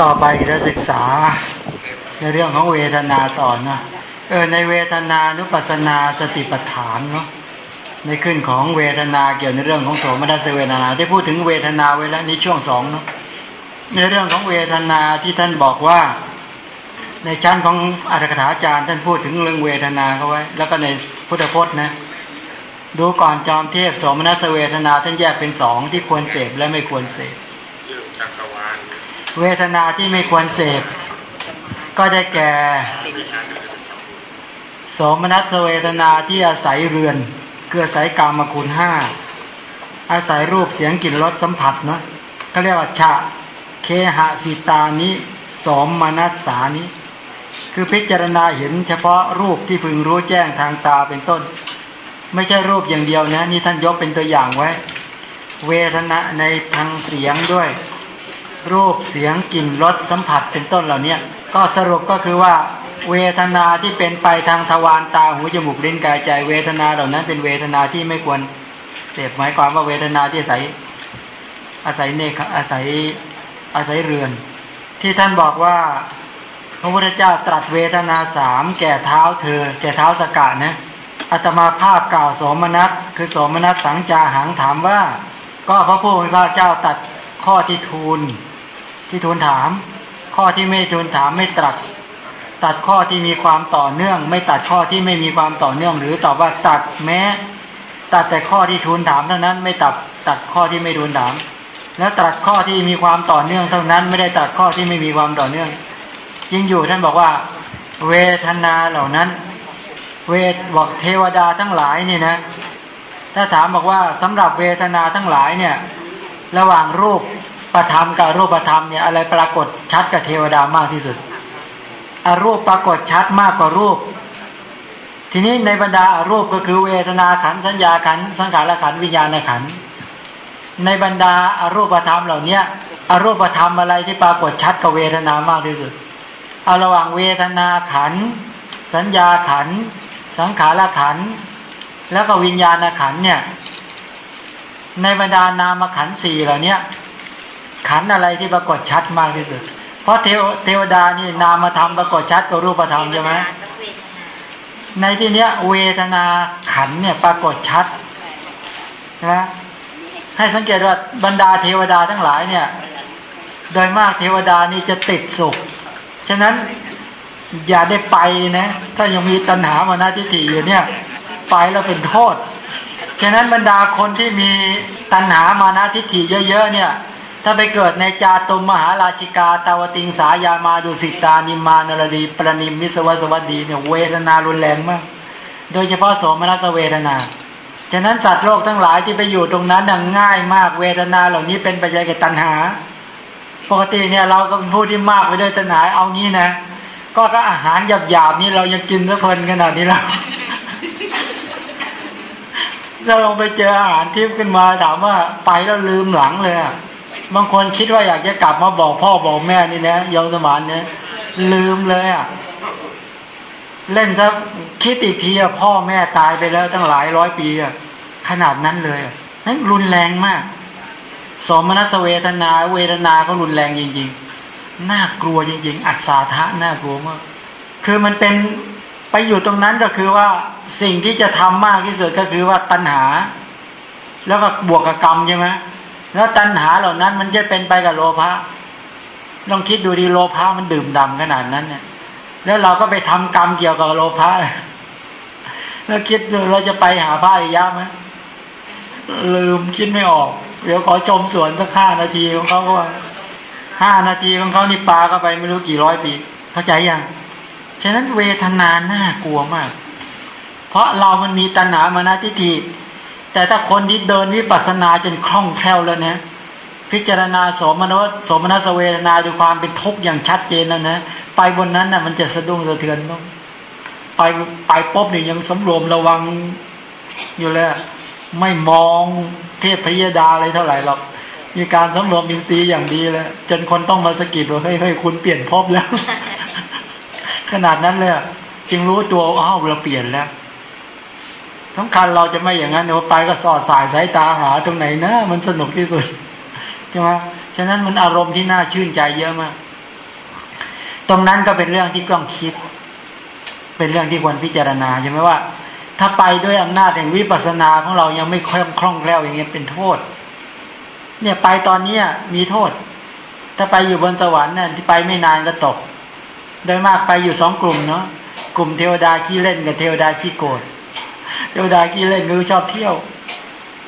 ต่อไปจะศึกษา ในเรื่องของเวทนาต่อนะเออในเวทนานุปัสนาสติปัฏฐานเนาะในขึ้นของเวทนาเกี่ยวในเรื่องของโสมนัสเวทนา ได้พูดถึงเวทนาไว้แล้วในช่วงสองเนาะในเรื่องของเวทนาที่ท่านบอกว่า ในชั้นของอัตถกถาจารย์ ท่านพูดถึงเรื่องเวทนาเขาไว้ แล้วก็ในพุทธพจน์นะดูก่อนจอมเทพโสมนัสเวทนา ท่านแยกเป็นสองที่ควรเสพและไม่ควรเสพ เวทนาที่ไม่ควรเสพ ก็ได้แก่โสมนัสเวทนาที่อาศัยเรือนเกืออาศัยกรรมคุณห้าอาศัยรูปเสียงกลิ่นรสสัมผัสเนาะก็เรียกว่าชะเคหะสิตานิสมมนัสสานิคือพิจารณาเห็นเฉพาะรูปที่พึงรู้แจ้งทางตาเป็นต้น ไม่ใช่รูปอย่างเดียวนะนี่ท่านยกเป็นตัวอย่างไว้ เวทนาในทางเสียงด้วย รูปเสียงกลิ่นรสสัมผัสเป็นต้นเหล่านี้ก็สรุปก็คือว่า เวทนาที่เป็นไปทางทวารตาหูจมูกลิ้นกายใจ เวทนาเหล่านั้นเป็นเวทนาที่ไม่ควรเสพหมายความว่าเวทนาที่อาศัยอาศัยเนคอาศัยอาศัยเรือน ที่ท่านบอกว่าพระพุทธเจ้าตรัสเวทนาสามแก่เท้าเธอ แก่เท้าสกะนะอัตมาภาพกล่าวโสมนัสคือโสมนัสสังจาหังถามว่า ก็พระผู้มีพระเจ้าตัดข้อที่ทูล ที่ทูลถาม ข้อที่ไม่ทูลถามไม่ตรัส ตัดข้อที่มีความต่อเนื่อง ไม่ตัดข้อที่ไม่มีความต่อเนื่อง หรือตอบว่าตัดแม้ ตัดแต่ข้อที่ทูลถามเท่านั้น ไม่ตัดตัดข้อที่ไม่ทูลถาม แล้วตัดข้อที่มีความต่อเนื่องเท่านั้น ไม่ได้ตัดข้อที่ไม่มีความต่อเนื่องจริงอยู่ท่านบอกว่า เวทนาเหล่านั้น เวทบอกเทวดาทั้งหลายนี่นะถ้าถามบอกว่าสำหรับเวทนาทั้งหลายเนี่ย ระหว่างรูป ประธรรมกับรูปธรรมเนี่ยอะไรปรากฏชัดกับเทวดามากที่สุดอารูปปรากฏชัดมากกว่ารูป ทีนี้ในบรรดาอารูปก็คือเวทนาขันสัญญาขันสังขารขันวิญญาณขันในบรรดาอารูปธรรมเหล่านี้อารูปธรรมอะไรที่ปรากฏชัดกับเวทนามากที่สุดเอาระหว่างเวทนาขันสัญญาขันสังขารขันแล้วก็วิญญาณขันเนี่ยในบรรดานามขันสี่เหล่านี้ ขันอะไรที่ปรากฏชัดมากที่สุด เพราะเทวเทวดานี่นามธรรมปรากฏชัดกับรูปธรรมใช่ไหมในที่เนี้ยเวทนาขันเนี่ยปรากฏชัดนะให้สังเกตว่าบรรดาเทวดาทั้งหลายเนี่ย โดยมากเทวดานี่จะติดสุข ฉะนั้นอย่าได้ไปนะ ถ้ายังมีตัณหามานาทิฏฐิอยู่เนี่ย ไปแล้วเป็นโทษ ฉะนั้นบรรดาคนที่มีตัณหามานาทิฏฐิเยอะๆเนี่ย ถ้าไปเกิดในจาตุมมหาราชิกา ตาวติงสายามาดุสิตานิมานรดี ปรนิมมิสวสวัสดีเนี่ยเวทนารุนแรงมาก โดยเฉพาะโสมนัสเวทนาฉะนั้นสัตว์โลกทั้งหลายที่ไปอยู่ตรงนั้นง่ายมากเวทนาเหล่านี้เป็นปัจจัยแก่ตัณหา ปกติเนี่ยเราก็เป็นผู้ที่มากไปด้วยตัณหาเอางี้นะ ก็ก็อาหารหยาบๆนี้เรายังกินเพลินขนาดนี้แล้วถ้าลองไปเจออาหารทิพย์ขึ้นมาถามว่าไปแล้วลืมหลังเลยอะ บางคนคิดว่าอยากจะกลับมาบอกพ่อบอกแม่นี่นะยอมสมานเนี่ยลืมเลยอะเล่นซะคิดอีกทีอะพ่อแม่ตายไปแล้วตั้งหลายร้อยปีอะขนาดนั้นเลยนั้นรุนแรงมาก สมนัสเวทนา เวทนาก็รุนแรงจริง ๆ น่ากลัวจริง ๆ อัศทะน่ากลัวมาก คือมันเป็นไปอยู่ตรงนั้นก็คือว่าสิ่งที่จะทำมากที่สุดก็คือว่าตัณหา แล้วก็บวกกับกรรมใช่ไหม แล้วตัณหาเหล่านั้นมันจะเป็นไปกับโลภะลองคิดดูดีโลภะมันดื่มดำขนาดนั้นเนี่ยแล้วเราก็ไปทำกรรมเกี่ยวกับโลภะแล้วคิดดูเราจะไปหาพระอริยะไหมลืมคิดไม่ออก เดี๋ยวขอชมสวนสักห้านาทีของเขาก็ว่าห้านาทีของเขานี่ปลาก็ไปไม่รู้กี่ร้อยปี เข้าใจยังฉะนั้นเวทนาน่ากลัวมาก เพราะเรามันมีตัณหามานะทิฏฐิ แต่ถ้าคนที่เดินวิปัสสนาจนคล่องแคล่วแล้วเนี่ยพิจารณาสมนสสมนัสเวทนาด้วยความเป็นทุกข์อย่างชัดเจนแล้วนะไปบนนั้นน่ะมันจะสะดุ้งสะเทือนต้องไปไปป๊บเนี่ยยังสำรวมระวังอยู่เลยไม่มองเทพพยดาอะไรเท่าไหร่หรอกมีการสำรวมอินทรีย์อย่างดีแล้วจนคนต้องมาสะกิดว่าเฮ้ยเฮ้ยคุณเปลี่ยนพบแล้ว ขนาดนั้นเลยจึงรู้ตัวอ้าวเราเปลี่ยนแล้ว ทั้งคันเราจะไม่อย่างนั้นเดี๋ยวไปก็สอดสายสายตาหาตรงไหนนะมันสนุกที่สุดใช่ไหมฉะนั้นมันอารมณ์ที่น่าชื่นใจเยอะมาก ตรงนั้นก็เป็นเรื่องที่ต้องคิด เป็นเรื่องที่ควรพิจารณาใช่ไหมว่า ถ้าไปด้วยอำนาจแห่งวิปัสสนาของเรายังไม่คล่องคล่องแคล่วอย่างเงี้ยเป็นโทษ เนี่ยไปตอนเนี้ยมีโทษ ถ้าไปอยู่บนสวรรค์เนี่ยที่ไปไม่นานก็ตก โดยมากไปอยู่สองกลุ่มเนาะกลุ่มเทวดาขี้เล่นกับเทวดาขี้โกรธ เทวดาขี้เล่นคือชอบเที่ยว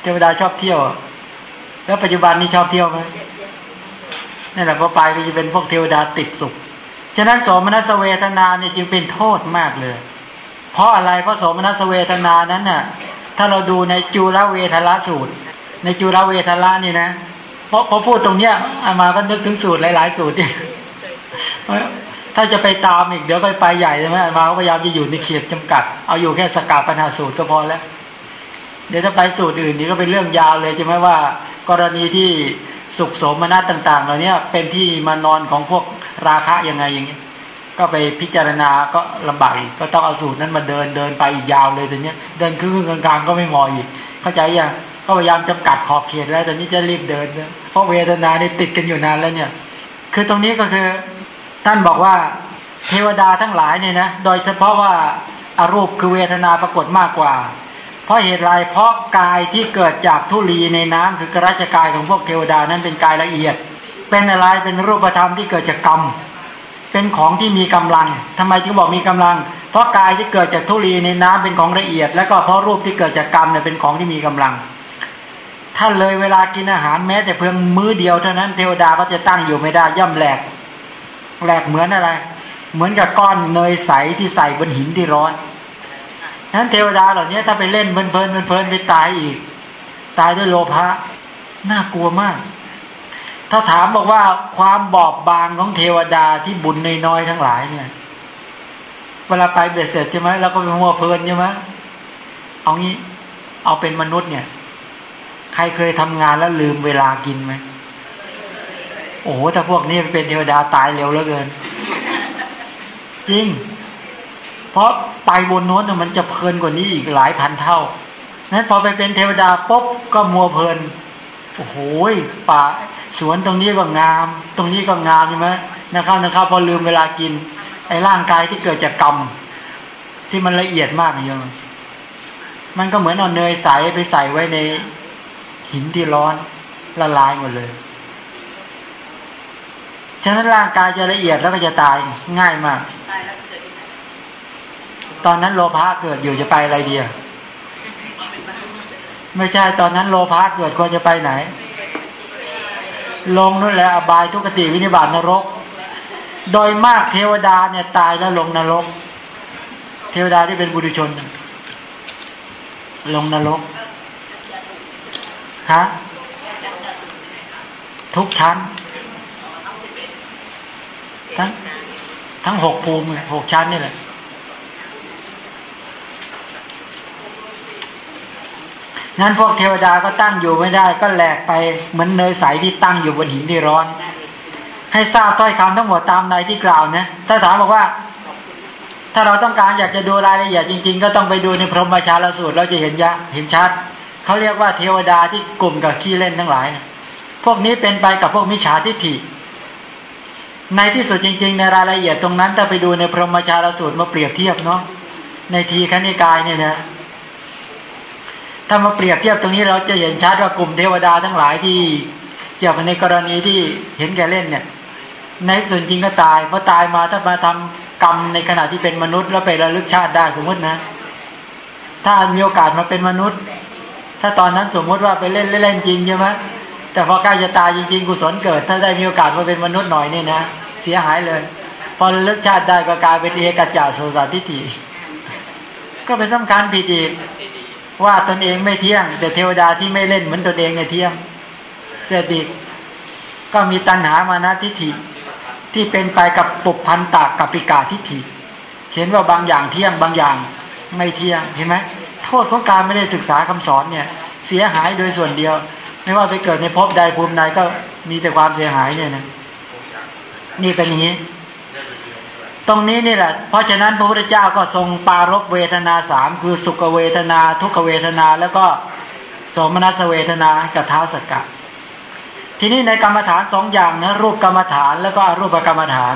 เทวดาชอบเที่ยว แล้วปัจจุบันนี้ชอบเที่ยวไหมนี่แหละพอไปก็จะเป็นพวกเทวดาติดสุข ฉะนั้นโสมนัสเวทนาเนี่ยจึงเป็นโทษมากเลย เพราะอะไรเพราะโสมนัสเวทนานั้นน่ะ ถ้าเราดูในจุลเวทละสูตร ในจุลเวทละนี่นะเพราะพอพูดตรงเนี้ยอามาก็นึกถึงสูตรหลาย ๆ สูตรเนี่ย ถ้าจะไปตามอีกเดี๋ยวก็ไปใหญ่ใช่ไหมมาพยายามจะอยู่ในเขตจำกัด เอาอยู่แค่สกาปัญหาสูตรก็พอแล้ว เดี๋ยวถ้าไปสูตรอื่นนี่ก็เป็นเรื่องยาวเลยใช่ไหมว่า กรณีที่สุขสมนัตต่าง ๆ เหล่านี้เป็นที่มานอนของพวกราคะยังไงอย่างนี้ก็ไปพิจารณาก็ลำบากอีกก็ต้องเอาสูตรนั้นมาเดินเดินไปอีกยาวเลยแต่เนี้ยเดินครึ่งกลางๆก็ไม่มออีก เข้าใจยังก็พยายามจำกัดขอบเขตแล้วแต่นี้จะรีบเดินเพราะเวทนานี่ติดกันอยู่นานแล้วเนี่ย คือตรงนี้ก็คือ ท่านบอกว่าเทวดาทั้งหลายเนี่ยนะ โดยเฉพาะว่าอารูปคือเวทนาปรากฏมากกว่า เพราะเหตุไรเพราะกายที่เกิดจากทุลีในน้ำคือกราชกายของพวกเทวดานั้นเป็นกายละเอียด เป็นอะไรเป็นรูปธรรมที่เกิดจากกรรม เป็นของที่มีกำลังทำไมถึงบอกมีกำลัง เพราะกายที่เกิดจากทุลีในน้ำเป็นของละเอียด แล้วก็เพราะรูปที่เกิดจากกรรมเนี่ยเป็นของที่มีกำลัง ถ้าเลยเวลากินอาหารแม้แต่เพียงมื้อเดียวเท่านั้นเทวดาก็จะตั้งอยู่ไม่ได้ย่ำแหลก แหลกเหมือนอะไร เหมือนกับก้อนเนยใสที่ใส่บนหินที่ร้อนนั้นเทวดาเหล่านี้ถ้าไปเล่นเพลินเพลินเพลินไปตายอีก ตายด้วยโลภะน่ากลัวมาก ถ้าถามบอกว่าความบอบบางของเทวดาที่บุญในน้อยทั้งหลายเนี่ย เวลาไปเบ็ดเสร็จใช่ไหมเราก็ไปมัวเพลินใช่ไหมเอางี้ เอาเป็นมนุษย์เนี่ย ใครเคยทำงานแล้วลืมเวลากินไหม โอ้โหถ้าพวกนี้เป็นเทวดาตายเร็วเหลือเกิน จริง เพราะไปบนโน้นมันจะเพลินกว่านี้อีกหลายพันเท่านั้นพอไปเป็นเทวดาปุ๊บก็มัวเพลินโอ้โหป่าสวนตรงนี้ก็งาม ตรงนี้ก็งามใช่ไหมนะครับนะครับพอลืมเวลากิน ไอ้ร่างกายที่เกิดจากกรรม ที่มันละเอียดมากนี่ยมันก็เหมือนเอาเนยใสไปใส่ไว้ในหินที่ร้อนละลายหมดเลย ฉะนั้นร่างกายจะละเอียดแล้วก็จะตายง่ายมาก ตอนนั้นโลภะเกิดอยู่จะไปอะไรเดียไม่ใช่ตอนนั้นโลภะเกิดควรจะไปไหน ลงนั่นแหละอบายทุกติวินิบาตนรก โดยมากเทวดาเนี่ยตายแล้วลงนรก เทวดาที่เป็นบุตรชน ลงนรกฮะทุกชั้น ทั้งทั้งหกภูมิหกชั้นนี่แหละนั้นพวกเทวดาก็ตั้งอยู่ไม่ได้ ก็แหลกไปเหมือนเนยใสที่ตั้งอยู่บนหินที่ร้อน ให้ทราบถ้อยคำทั้งหมดตามในที่กล่าวนะถ้าถามบอกว่า ถ้าเราต้องการอยากจะดูรายละเอียดจริง ๆ ก็ต้องไปดูในพรหมชาลสูตร เราจะเห็นยะเห็นชัดเขาเรียกว่าเทวดาที่กลุ่มกับขี้เล่นทั้งหลายพวกนี้เป็นไปกับพวกมิจฉาทิฏฐิ ในที่สุดจริง ๆ ในรายละเอียดตรงนั้นถ้าไปดูในพรหมชาลสูตรมาเปรียบเทียบเนาะในทีคณิกายเนี่ยนะถ้ามาเปรียบเทียบตรงนี้เราจะเห็นชัดว่ากลุ่มเทวดาทั้งหลายที่เกี่ยวกับในกรณีที่เห็นแก่เล่นเนี่ย ในส่วนจริงก็ตายเพราะตายมาถ้ามาทำกรรมในขณะที่เป็นมนุษย์ แล้วไประลึกชาติได้สมมตินะ ถ้ามีโอกาสมาเป็นมนุษย์ ถ้าตอนนั้นสมมติว่าไปเล่นเล่นจริงใช่ไหม แต่พอใกล้จะตายจริงๆกุศลเกิด ถ้าได้มีโอกาสมาเป็นมนุษย์หน่อยนี่นะเสียหายเลย พอระลึกชาติได้ก็กลายเป็นเอกจาโสสทิฏฐิก็เป็นสำคัญผิดอีกว่าตนเองไม่เที่ยง แต่เทวดาที่ไม่เล่นเหมือนตนเองเนี่ยเที่ยงเสด็จก็มีตัณหามานะทิฏฐิที่เป็นไปกับปุบพันตากกับปิกาทิฏฐิ เห็นว่าบางอย่างเที่ยงบางอย่างไม่เที่ยงเห็นไหมโทษของการไม่ได้ศึกษาคำสอนเนี่ย เสียหายโดยส่วนเดียว ไม่ว่าไปเกิดในภพใดภูมิใดก็มีแต่ความเสียหายเนี่ยนะนี่เป็นอย่างนี้ ตรงนี้นี่แหละ เพราะฉะนั้นพระพุทธเจ้าก็ทรงปารบเวทนาสามคือสุขเวทนา ทุกขเวทนา แล้วก็สมนัสเวทนากับเท้าสกกัดทีนี้ในกรรมฐานสองอย่างนะรูปกรรมฐานแล้วก็อรูปกรรมฐาน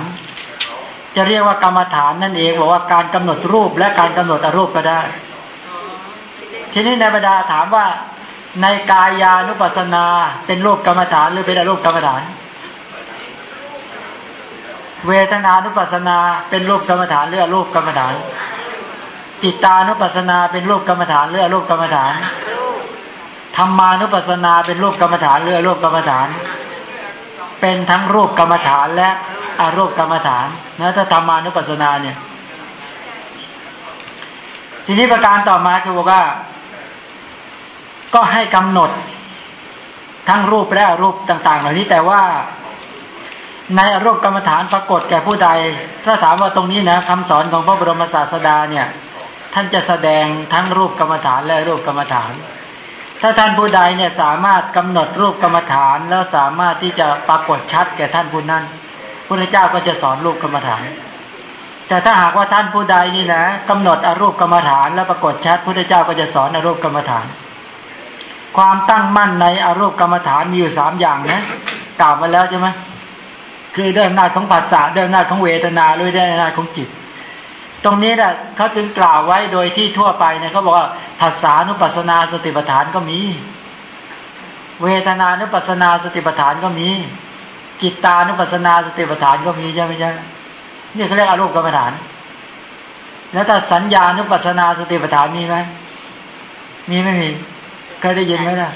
จะเรียกว่ากรรมฐานนั่นเองบอกว่าการกำหนดรูปและการกำหนดอรูปก็ได้ ทีนี้ในบรรดาถามว่า ในกายานุปัสสนา เป็นรูปกรรมฐานหรือเป็นอรูปกรรมฐาน เวทนานุปัสสนา เป็นรูปกรรมฐานหรืออรูปกรรมฐาน จิตานุปัสสนา เป็นรูปกรรมฐานหรืออรูปกรรมฐานธรรมานุปัสสนาเป็นรูปกรรมฐานหรืออรูปกรรมฐาน เป็นทั้งรูปกรรมฐานและอารูปกรรมฐานนะถ้าธรรมานุปัสสนาเนี่ย ทีนี้ประการต่อมาคือบอกว่า ก็ให้กำหนดทั้งรูปและรูปต่างๆ เหล่านี้แต่ว่าในอรูปกรรมฐานปรากฏแก่ผู้ใด ถ้าถามว่าตรงนี้นะคำสอนของพระบรมศาสดาเนี่ย ท่านจะแสดงทั้งรูปกรรมฐานและรูปกรรมฐาน ถ้าท่านผู้ใดเนี่ยสามารถกำหนดรูปกรรมฐาน แล้วสามารถที่จะปรากฏชัดแก่ท่านผู้นั้นพระเจ้าก็จะสอนรูปกรรมฐาน แต่ถ้าหากว่าท่านผู้ใดนี่นะกำหนดอรูปกรรมฐาน แล้วปรากฏชัดพระเจ้าก็จะสอนอรูปกรรมฐาน ความตั้งมั่นในอารูปกรรมฐานมีอยู่สามอย่างนะกล่าวมาแล้วใช่ไหมคือด้วยอำนาจของภาษาด้วยอำนาจของเวทนาด้วยด้วยอำนาจของจิต ตรงนี้แหละเขาจึงกล่าวไว้โดยที่ทั่วไปเนี่ยเขาบอกว่าภาษานุปัสนาสติปัฏฐานก็มี เวทนานุปัสนาสติปัฏฐานก็มี จิตตานุปัสนาสติปัฏฐานก็มีใช่ไหมใช่นี่เขาเรียกอารมณ์กรรมฐาน แล้วถ้าสัญญานุปัสนาสติปัฏฐานมีไหมมีไม่มี เคยได้ยินไหมนะ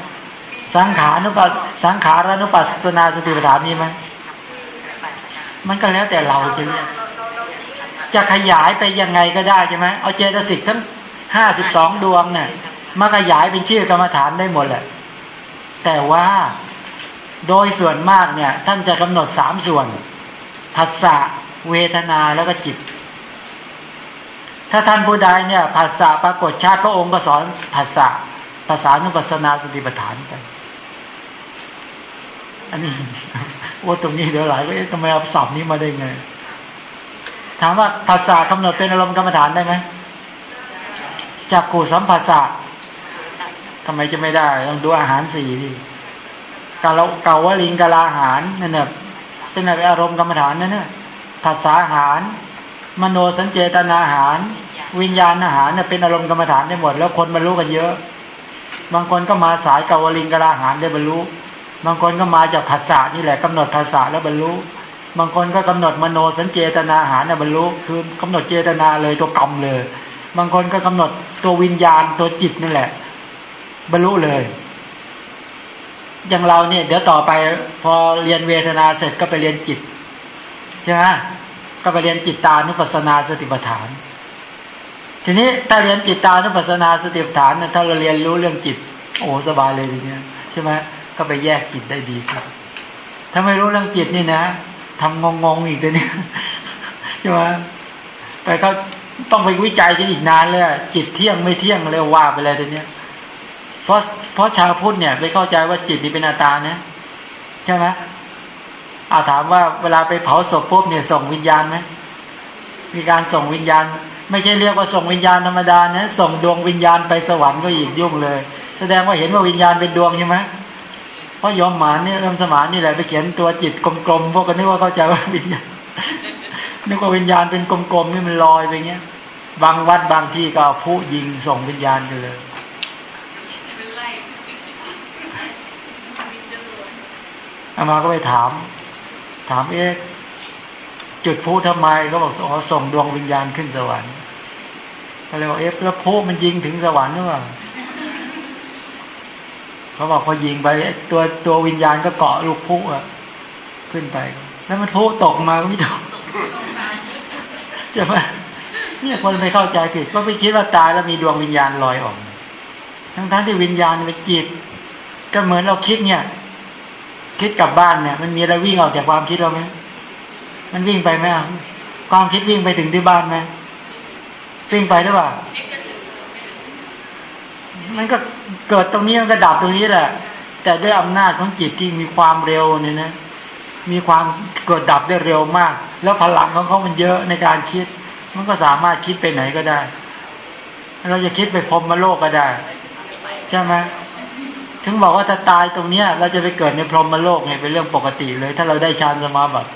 สังขานุปัสสังขารานุปัสนาสติปัฏฐานมีไหมมันก็แล้วแต่เราจะเรียกจะขยายไปยังไงก็ได้ใช่ไหมเอาเจตสิกทั้งห้าสิบสองดวงเนี่ยมาขยายเป็นชื่อกรรมฐานได้หมดแหละ แต่ว่าโดยส่วนมากเนี่ย ท่านจะกำหนดสามส่วนผัสสะเวทนาแล้วก็จิต ถ้าท่านผู้ใดเนี่ยผัสสะปรากฏชาติพระองค์ก็สอนผัสสะ ภาษานุปัสนาสติปัฏฐานไปอันนี้โอ้ตรงนี้เดี๋ยวหลายว่าทำไมเอาสับนี้มาได้ไง ถามว่าภาษากำหนดเป็นอารมณ์กรรมฐานได้ไหมจากกูสัมผัสสะทำไมจะไม่ได้ต้องดูอาหารสี่ดิกาลเกาวลิงกาลาหารนั่นแหละเป็นอะไรอารมณ์กรรมฐานนั่นน่ะภาษาหาร มโนสัญเจตนาหาร วิญญาณอาหารเนี่ยเป็นอารมณ์กรรมฐานได้หมด แล้วคนบรรลุกันเยอะ บางคนก็มาสายกาวลิงกาลาหารได้บรรลุ บางคนก็มาจากภาษานี่แหละกำหนดภาษาแล้วบรรลุ บางคนก็กำหนดมโนสัญเจตนาหารนี่ยบรรลุ คือกำหนดเจตนาเลยตัวกรรมเลย บางคนก็กำหนดตัววิญญาณตัวจิตนั่แหละ บรรลุเลย อย่างเราเนี่ยเดี๋ยวต่อไปพอเรียนเวทนาเสร็จก็ไปเรียนจิตใช่ไหมก็ไปเรียนจิตตานุปัสสนาสติปัฏฐาน ทีนี้ถ้าเรียนจิตตานุปัสนาสติปัฏฐานถ้าเราเรียนรู้เรื่องจิต โอ้สบายเลยทีเนี้ยใช่ไหมก็ไปแยกจิตได้ดีครับถ้าไม่รู้เรื่องจิตนี่นะทำงงๆอีกตัวเนี้ยใช่ไหมแต่ก็ต้องไปวิจัยกันอีกนานเลยจิตเที่ยงไม่เที่ยงเลยว่าไปเลยตัวเนี้ยเพราะเพราะชาวพุทธเนี่ยไปเข้าใจว่าจิตนี่เป็นอาตานะใช่ไหมอาถามว่าเวลาไปเผาศพปุ๊บเนี่ยส่งวิญญาณไหมมีการส่งวิญญาณ ไม่ใช่เรียกว่าส่งวิญญาณธรรมดานะส่งดวงวิญญาณไปสวรรค์ก็อีกยุ่งเลย แสดงว่าเห็นว่าวิญญาณเป็นดวงใช่ไหมเพราะยอมหมานเนี่ยเริ่มสมานนี่แหละไปเขียนตัวจิตกลมๆพวกกันนึกว่าเข้าใจว่าวิญญาณนึกว่าวิญญาณเป็นกลมๆนี่มันลอยไปเงี้ย บางวัดบางที่ก็ผู้ยิงส่งวิญญาณไปเลยอามาก็ไปถาม ถามเอ๊ะจุดพูทำไมก็บอกอ๋อส่งดวงวิญญาณขึ้นสวรรค์ ก็เลยบอกเอ๊ะแล้วพูมันยิงถึงสวรรค์หรือเปล่าเขาบอกพอยิงไปตัวตัววิญญาณก็เกาะลูกพุอะขึ้นไป แล้วมันพุตกมาก็ไม่ตกจะมาเนี่ยคนไม่เข้าใจผิดก็ไปคิดว่าตายแล้วมีดวงวิญญาณลอยออก ทั้งทั้งที่วิญญาณเป็นจิต ก็เหมือนเราคิดเนี่ย คิดกลับบ้านเนี่ย มันมีอะไรวิ่งออกจากความคิดเราไหมมันวิ่งไปไหมความคิดวิ่งไปถึงที่บ้านไหม วิ่งไปหรือเปล่า มันก็เกิดตรงนี้มันก็ดับตรงนี้แหละ แต่ด้วยอำนาจของจิตที่มีความเร็วเนี่ยนะ มีความเกิดดับได้เร็วมาก แล้วพลังของเขามันเยอะในการคิด มันก็สามารถคิดไปไหนก็ได้ เราจะคิดไปพรมมโลกก็ได้ ใช่ไหมถึงบอกว่าถ้าตายตรงเนี้ย เราจะไปเกิดในพรหมโลกไงเป็นเรื่องปกติเลย ถ้าเราได้ฌานสมาบัติ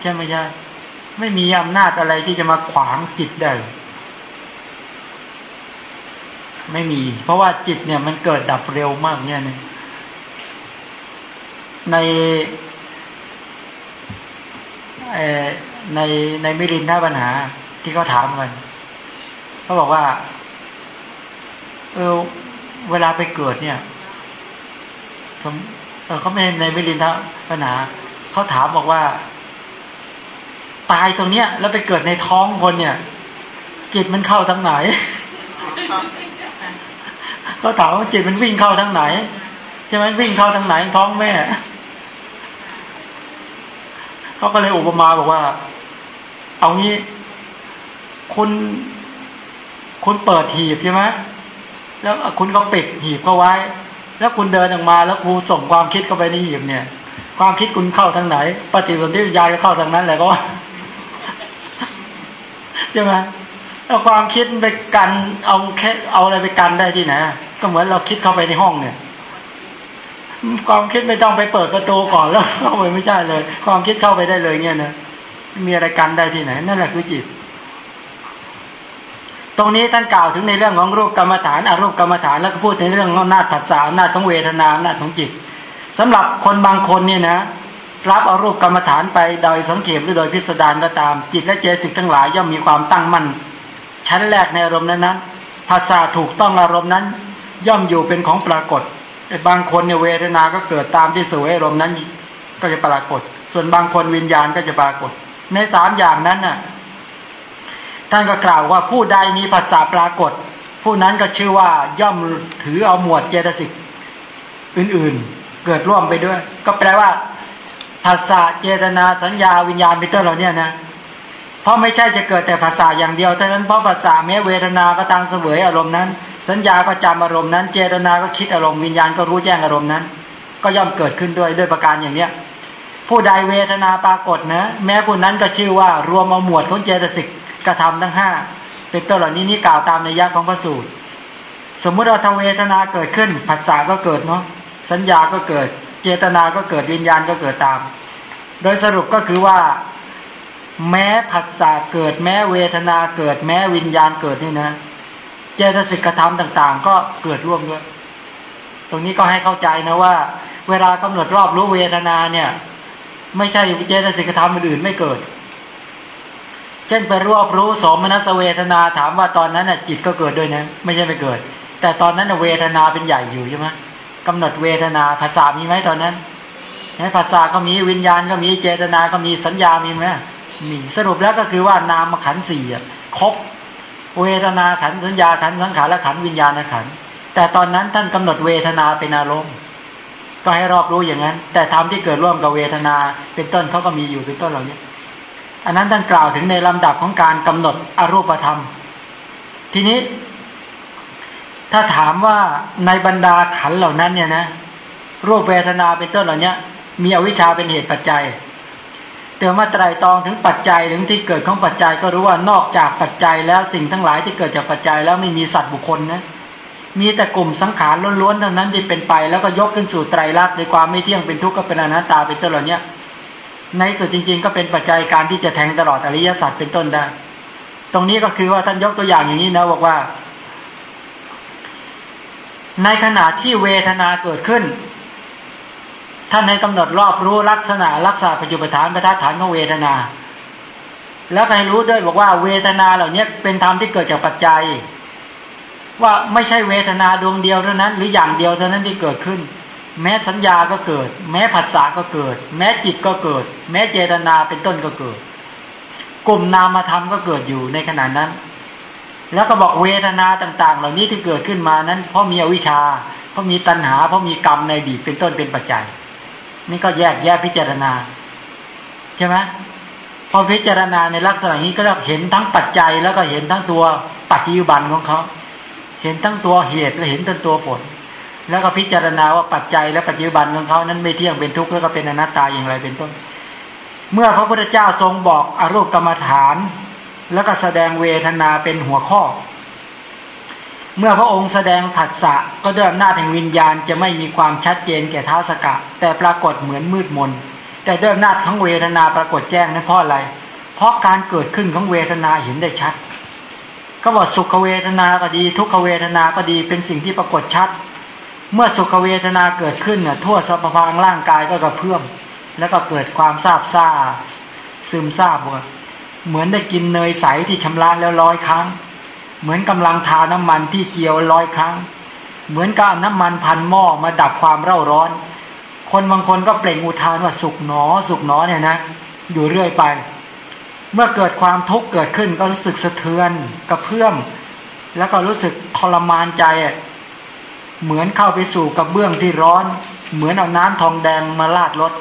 ใช่ไหมใช่ไม่มีอำนาจอะไรที่จะมาขวางจิตได้ ไม่มี เพราะว่าจิตเนี่ยมันเกิดดับเร็วมากเนี่ยในในในมิรินท่าปัญหาที่เขาถามกันเขาบอกว่า เออเวลาไปเกิดเนี่ยเออเขาไม่ในมิรินทปัญหาเขาถามบอกว่า ตายตรงเนี้ย แล้วไปเกิดในท้องคนเนี่ย จิตมันเข้าทางไหน เขาถามว่าจิตมันวิ่งเข้าทางไหนใช่ไหมวิ่งเข้าทางไหนท้องแม่เขาก็เลยอุปมาบอกว่า เอางี้คุณคุณเปิดหีบใช่ไหมแล้วคุณก็ปิดหีบเข้าไว้ แล้วคุณเดินออกมาแล้วครูส่งความคิดเข้าไปในหีบเนี่ย ความคิดคุณเข้าทางไหน ปฏิสนธิวิญญาณก็เข้าทางนั้นแหละก็ใช่ไหม เอาความคิดไปกันเอาแค่เอาอะไรไปกันได้ที่ไหนก็เหมือนเราคิดเข้าไปในห้องเนี่ย ความคิดไม่ต้องไปเปิดประตูก่อนแล้วเข้าไปไม่ใช่เลย ความคิดเข้าไปได้เลยเนี่ยนะมีอะไรกันได้ที่ไหน นั่นแหละคือจิต ตรงนี้ท่านกล่าวถึงในเรื่องของรูปกรรมฐานอารูปกรรมฐานแล้วก็พูดในเรื่องของหน้าผัดสสะหน้าของเวทนาหน้าของจิตสำหรับคนบางคนเนี่ยนะรับอารูปกรรมฐานไปโดยสังเกตหรือโดยพิสดารก็ตาม จิตและเจสิกทั้งหลายย่อมมีความตั้งมั่น ชั้นแรกในอารมณ์นั้นนั้นภาษาถูกต้องอารมณ์นั้น ย่อมอยู่เป็นของปรากฏบางคนเนี่ยเวทนา ก็เกิดตามที่สวยอารมณ์นั้น ก็จะปรากฏ ส่วนบางคนวิญญาณก็จะปรากฏ ในสามอย่างนั้นน่ะท่านก็กล่าวว่าผู้ใดมีภาษาปรากฏ ผู้นั้นก็ชื่อว่าย่อมถือเอาหมวดเจตสิกอื่นๆ เกิดร่วมไปด้วย ก็แปลว่าภาษาเจตนาสัญญาวิญญาณเป็นต้นเหล่านี้นะ เพราะไม่ใช่จะเกิดแต่ภาษาอย่างเดียวเท่านั้นเพราะภาษาแม้เวทนาก็ตามเสวยอารมณ์นั้น สัญญาก็จำอารมณ์นั้นเจตนาก็คิดอารมณ์วิญญาณก็รู้แจ้งอารมณ์นั้น ก็ย่อมเกิดขึ้นด้วยด้วยประการอย่างเนี้ยผู้ใดเวทนาปรากฏนะ แม้ผู้นั้นก็ชื่อว่ารวมเอาหมวดของเจตสิกกระทำทั้งห้าเป็นต้นเหล่านี้นี่กล่าวตามในยักษ์ของพระสูตร สมมุติเราทเวทนาเกิดขึ้นผัสสะก็เกิดเนาะสัญญาก็เกิด เจตนาก็เกิดวิญญาณก็เกิดตาม โดยสรุปก็คือว่า แม้ผัสสะเกิดแม้เวทนาเกิดแม้วิญญาณเกิดนี่นะ เจตสิกธรรมต่าง ๆ ก็เกิดร่วมด้วย ตรงนี้ก็ให้เข้าใจนะว่า เวลากำหนดรอบรู้เวทนาเนี่ย ไม่ใช่เจตสิกธรรมอื่นไม่เกิด เช่นไปรวบรู้สมนัสเวทนาถามว่าตอนนั้นน่ะจิตก็เกิดด้วยนะ ไม่ใช่ไม่เกิด แต่ตอนนั้นเวทนาเป็นใหญ่อยู่ใช่ไหมกำหนดเวทนาภาษามีไหมตอนนั้นภาษาก็มีวิญญาณก็มีเจตนาก็มีสัญญามีไหม มีสรุปแล้วก็คือว่านามขันสี่ครบเวทนาขันสัญญาขันสังขารและขันวิญญาณขันแต่ตอนนั้นท่านกำหนดเวทนาเป็นอารมณ์ ก็ให้รอบรู้อย่างนั้น แต่ธรรมที่เกิดร่วมกับเวทนาเป็นต้นเขาก็มีอยู่เป็นต้นเหล่านี้อันนั้นท่านกล่าวถึงในลำดับของการกำหนดอรูปธรรม ทีนี้ ถ้าถามว่าในบรรดาขันเหล่านั้นเนี่ยนะรูปเวทนาเป็นต้นเหล่านี้มีอวิชชาเป็นเหตุปัจจัย เตือนมาไตรตองถึงปัจจัยถึงที่เกิดของปัจจัยก็รู้ว่านอกจากปัจจัยแล้วสิ่งทั้งหลายที่เกิดจากปัจจัยแล้วไม่มีสัตว์บุคคลนะมีแต่กลุ่มสังขารล้วนๆเท่านั้นที่เป็นไปแล้วก็ยกขึ้นสู่ไตรลักษณ์ในความไม่เที่ยงเป็นทุกข์ก็เป็นอนัตตาเป็นต้นเหล่านี้ในสุดจริง ๆ ก็เป็นปัจจัยการที่จะแทงตลอดอริยสัจเป็นต้นได้ ตรงนี้ก็คือว่าท่านยกตัวอย่างอย่างนี้นะบอกว่า ในขณะที่เวทนาเกิดขึ้น ท่านให้กำหนดรอบรู้ลักษณะรักษาปัจจุบันฐานประทัดฐานของเวทนา แล้วให้รู้ด้วยบอกว่าเวทนาเหล่านี้เป็นธรรมที่เกิดจากปัจจัย ว่าไม่ใช่เวทนาดวงเดียวเท่านั้น หรืออย่างเดียวเท่านั้นที่เกิดขึ้น แม้สัญญาก็เกิด แม้ผัสสะก็เกิด แม้จิตก็เกิด แม้เจตนาเป็นต้นก็เกิด กลุ่มนามธรรมก็เกิดอยู่ในขณะนั้น แล้วก็บอกเวทนาต่าง ๆ เหล่านี้ที่เกิดขึ้นมานั้น เพราะมีอวิชชาเพราะมีตัณหาเพราะมีกรรมในอดีตเป็นต้นเป็นปัจจัย นี่ก็แยกแยกพิจารณาใช่ไหมพอพิจารณาในลักษณะนี้ก็เห็นทั้งปัจจัยแล้วก็เห็นทั้งตัวปัจจุบันของเขา เห็นทั้งตัวเหตุและเห็นทั้งตัวผล แล้วก็พิจารณาว่าปัจจัยและปัจจุบันของเขานั้นไม่เที่ยงเป็นทุกข์แล้วก็เป็นอนัตตาอย่างไรเป็นต้น เมื่อพระพุทธเจ้าทรงบอกอรูปกรรมฐาน แล้วก็แสดงเวทนาเป็นหัวข้อ เมื่อพระองค์แสดงผัสสะก็ด้วยอำนาจแห่งวิญญาณจะไม่มีความชัดเจนแก่เท้าสกะ แต่ปรากฏเหมือนมืดมน แต่ด้วยอำนาจของเวทนาปรากฏแจ้งนั่นเพราะอะไร เพราะการเกิดขึ้นของเวทนาเห็นได้ชัด ก็บอกสุขเวทนาก็ดี ทุกขเวทนาก็ดีเป็นสิ่งที่ปรากฏชัด เมื่อสุขเวทนาเกิดขึ้นเนี่ยทั่วสรรพางร่างกายก็กระเพื่อมแล้วก็เกิดความซาบซ่าซึมซาบเหมือนได้กินเนยใสที่ชำระแล้วร้อยครั้ง เหมือนกำลังทาน้ำมันที่เจียวร้อยครั้ง เหมือนกับน้ำมันพันหม้อมาดับความเร่าร้อน คนบางคนก็เปล่งอุทานว่าสุกหนอ สุกหนอเนี่ยนะ อยู่เรื่อยไป เมื่อเกิดความทุกข์เกิดขึ้นก็รู้สึกสะเทือนกระเพื่อมแล้วก็รู้สึกทรมานใจเหมือนเข้าไปสู่กระเบื้องที่ร้อน เหมือนเอาน้ำทองแดงมาลาดรถ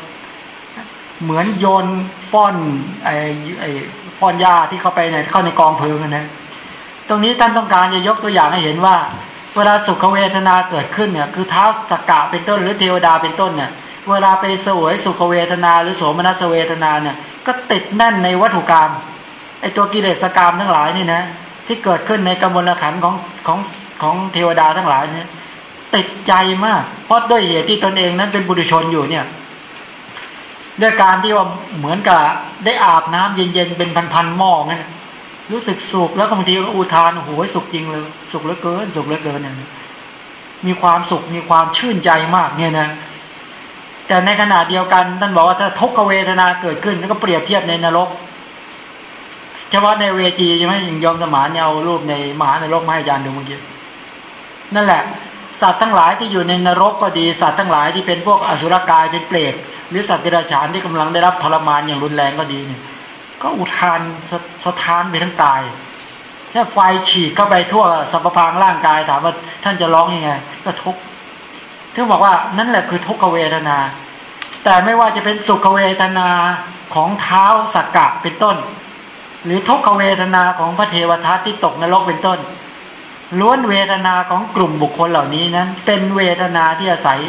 เหมือนโยนฟ้อนไอ้ไอ้ฟ้อนหญ้าที่เข้าไปในเข้าในกองเพลิงนะ ตรงนี้ท่านต้องการจะยกตัวอย่างให้เห็นว่า เวลาสุขเวทนาเกิดขึ้นเนี่ยคือเท้าสกกะเป็นต้นหรือเทวดาเป็นต้นเนี่ยเวลาไปสวยสุขเวทนา หรือโสมนัสเวทนาเนี่ยก็ติดแน่นในวัตถุกรรมไอตัวกิเลสกรรมทั้งหลายนี่นะที่เกิดขึ้นในกำมลขันของของของเทวดาทั้งหลายเนี่ยติดใจมาก เพราะด้วยเหตุที่ตนเองนั้นเป็นบุตรชนอยู่เนี่ยด้วยการที่ว่าเหมือนกับได้อาบน้ำเย็นๆเป็นพันๆหม้องั้น รู้สึกสุขแล้วบางทีก็อุทานโอ้โหสุขจริงเลยสุขเหลือเกินสุขเหลือเกินเนี่ยมีความสุขมีความชื่นใจมากเนี่ยนะแต่ในขณะเดียวกันท่านบอกว่าถ้าทุกขเวทนาเกิดขึ้นแล้วก็เปรียบเทียบในนรกเฉพาะในเวจีใช่ไหมย่งยอมสมานเนี่ยเอารูปในมหานรกมาให้ยานดูเมื่อกี้นั่นแหละ สัตว์ทั้งหลายที่อยู่ในนรกก็ดีสัตว์ทั้งหลายที่เป็นพวกอสุรกายเป็นเปรตหรือสัตว์เดรัจฉานที่กำลังได้รับทรมานอย่างรุนแรงก็ดีเนี่ย ก็อุทานสสะท้านไปทั้งกายถ้าไฟฉีดเข้าไปทั่วสัพพางร่างกายถามว่าท่านจะร้องยังไง ก็ทุกข์ถึงบอกว่านั่นแหละคือทุกขเวทนา แต่ไม่ว่าจะเป็นสุขเวทนาของเท้าสักกะเป็นต้น หรือทุกขเวทนาของพระเทวทัตที่ตกนรกเป็นต้น ล้วนเวทนาของกลุ่มบุคคลเหล่านี้นั้น เป็นเวทนาที่อาศัย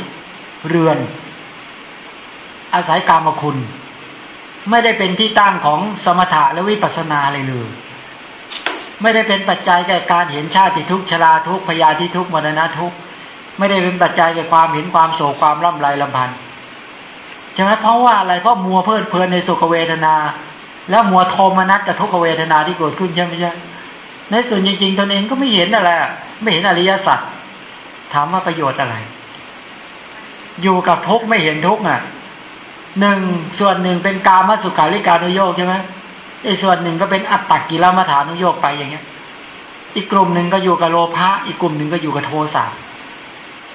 เรือน อาศัยกรรมคุณ ไม่ได้เป็นที่ตั้งของสมถะและวิปัสสนาเลยเลยไม่ได้เป็นปัจจัยแก่การเห็นชาติทุกชราทุกพยาธิทุกมรณะทุกไม่ได้เป็นปัจจัยแก่ความเห็นความโศกความร่ำไรลำพันธ์ใช่ไหมเพราะว่าอะไรเพราะมัวเพลิดเพลินในสุขเวทนา แล้วมัวโทมนัสกับทุกขเวทนาที่เกิดขึ้นใช่ไหมใช่ในส่วนจริง ๆตนเองก็ไม่เห็นอะไรไม่เห็นอริยสัจถามว่าประโยชน์อะไร อยู่กับทุกไม่เห็นทุกอะ หนึ่งส่วนหนึ่งเป็นกามสุขาริการุโยกใช่ไหมอีกส่วนหนึ่งก็เป็นอัตตกิลมัฐานุโยกไปอย่างเงี้ย อีกกลุ่มหนึ่งก็อยู่กับโลภะอีกกลุ่มหนึ่งก็อยู่กับโทสะ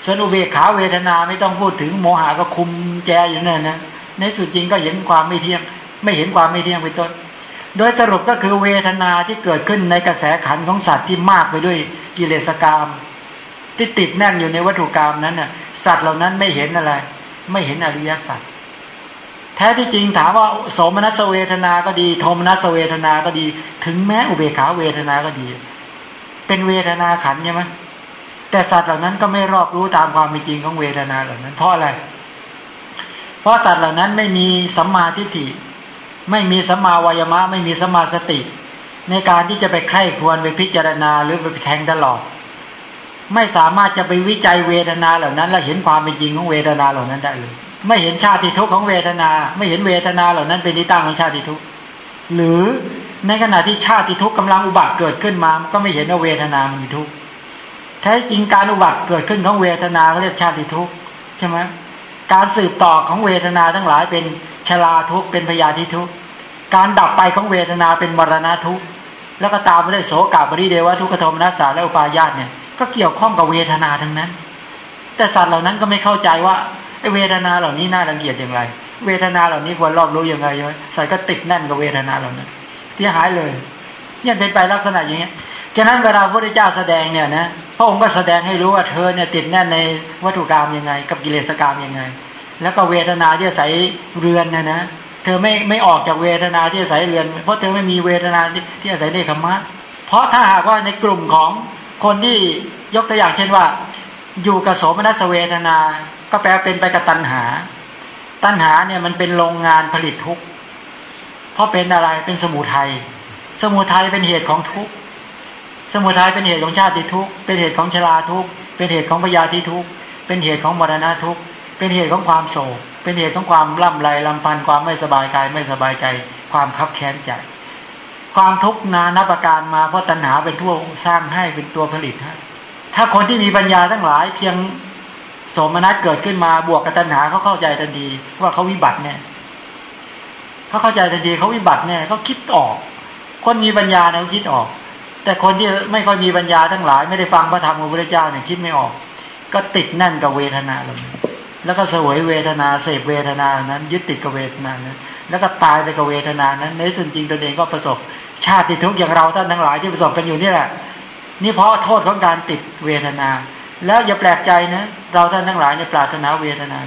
ส่วนอุเบกขาเวทนาไม่ต้องพูดถึงโมหะก็คุมแจอยู่นั่นนะในสุดจริงก็เห็นความไม่เที่ยง ไม่เห็นความไม่เที่ยงเป็นต้น โดยสรุปก็คือเวทนาที่เกิดขึ้นในกระแสขันของสัตว์ที่มากไปด้วยกิเลสกรรมที่ติดแน่นอยู่ในวัตถุกรรมนั้นน่ะสัตว์เหล่านั้นไม่เห็นอะไร ไม่เห็นอริยสัจ แท้ที่จริงถามว่าโสมนัสเวทนาก็ดี โทมนัสเวทนาก็ดี ถึงแม้อุเบกขาเวทนาก็ดี เป็นเวทนาขันใช่ไหมแต่สัตว์เหล่านั้นก็ไม่รอบรู้ตามความเป็นจริงของเวทนาเหล่านั้น เพราะอะไร เพราะสัตว์เหล่านั้นไม่มีสัมมาทิฏฐิ ไม่มีสัมมาวายมะ ไม่มีสัมมาสติ ในการที่จะไปใคร่ควรไปพิจารณาหรือไปแทงตลอด ไม่สามารถจะไปวิจัยเวทนาเหล่านั้น และเห็นความเป็นจริงของเวทนาเหล่านั้นได้เลย ไม่เห็นชาติทุกข์ของเวทนา ไม่เห็นเวทนาเหล่านั้นเป็นที่ตั้งของชาติทุกข์หรือในขณะที่ชาติทุกข์กำลังอุบัติเกิดขึ้นมา ก็ไม่เห็นว่าเวทนามันมีทุกข์แท้จริงการอุบัติเกิดขึ้นของเวทนาเขาเรียกชาติทุกข์ใช่ไหมการสืบต่อของเวทนาทั้งหลายเป็นชราทุกข์เป็นพยาธิทุกข์การดับไปของเวทนาเป็นมรณะทุกข์แล้วก็ตามไปด้วยโสกาบริเดวะทุกขโทมนัสสาและอุปาญาตเนี่ยก็เกี่ยวข้องกับเวทนาทั้งนั้น แต่สัตว์เหล่านั้นก็ไม่เข้าใจว่า เวทนาเหล่านี้น่ารังเกียจอย่างไร เวทนาเหล่านี้ควรรอบรู้อย่างไรใช่ไหมใส่ก็ติดแน่นกับเวทนาเหล่านั้นที่หายเลยเนี่ยเป็นไปลักษณะอย่างเงี้ยฉะนั้นเวลาพระพุทธเจ้าแสดงเนี่ยนะพระองค์ก็แสดงให้รู้ว่าเธอเนี่ยติดแน่นในวัตถุกรรมยังไง กับกิเลสกรรมยังไง แล้วก็เวทนาที่ใส่เรือนนะนะเธอไม่ไม่ออกจากเวทนาที่อาศัยเรือน เพราะเธอไม่มีเวทนาที่ที่อาศัยเนคขมะเพราะถ้าหากว่าในกลุ่มของคนที่ยกตัวอย่างเช่นว่า อยู่กับโสมนัสเวทนา ก็แปลเป็นไปกับตัณหา ตัณหาเนี่ยมันเป็นโรงงานผลิตทุกข์เพราะเป็นอะไรเป็นสมุทัยสมุทัยเป็นเหตุของทุกข์สมุทัยเป็นเหตุของชาติทุกข์เป็นเหตุของชราทุกข์เป็นเหตุของพยาธิทุกข์เป็นเหตุของมรณะทุกข์เป็นเหตุของความโศก เป็นเหตุของความล่ำไรลำพันธ์ความไม่สบายกายไม่สบายใจ ความคับแค้นใจ ความทุกข์นานับประการมาเพราะตัณหาเป็นทั่วสร้างให้เป็นตัวผลิตให้ถ้าคนที่มีปัญญาทั้งหลายเพียง สมนัตเกิดขึ้นมาบวกกับตัณหาเขาเข้าใจทันทีว่าเขาวิบัติเนี่ยเขาเข้าใจทันทีเขาวิบัติเนี่ยเขาคิดออก คนมีปัญญาเนี่ยคิดออก แต่คนที่ไม่ค่อยมีปัญญาทั้งหลาย ไม่ได้ฟังพระธรรมของพระเจ้าเนี่ยคิดไม่ออก ก็ติดแน่นกับเวทนาลยแล้วก็สวยเวทนาเสพเวทนานั้น ยึดติดกับเวทนานั้นแล้วก็ตายไปกับเวทนานั้น ในส่วนจริงตนเองก็ประสบ ชาติทุกข์อย่างเราท่านทั้งหลายที่ประสบกันอยู่นี่แหละนี่เพราะโทษของการติดเวทนา แล้วอย่าแปลกใจนะ เราท่านทั้งหลายในปรารถนาเวทนา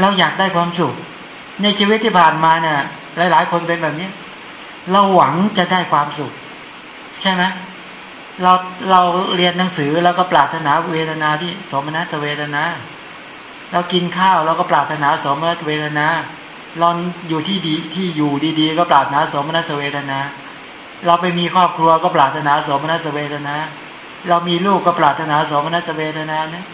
เราอยากได้ความสุข ในชีวิตที่ผ่านมาเนี่ยหลาย ๆ คนเป็นแบบนี้ เราหวังจะได้ความสุข ใช่ไหมเราเราเรียนหนังสือแล้วก็ปรารถนาเวทนาที่สมนัตเวทนา เรากินข้าวเราก็ปรารถนาสมนัตเวทนา เราอยู่ที่ดีที่อยู่ดี ๆ ก็ปรารถนาสมนัสเวทนา เราไปมีครอบครัวก็ปรารถนาสมนัสเวทนา เรามีลูกก็ปรารถนาสมนัสเวทนานะ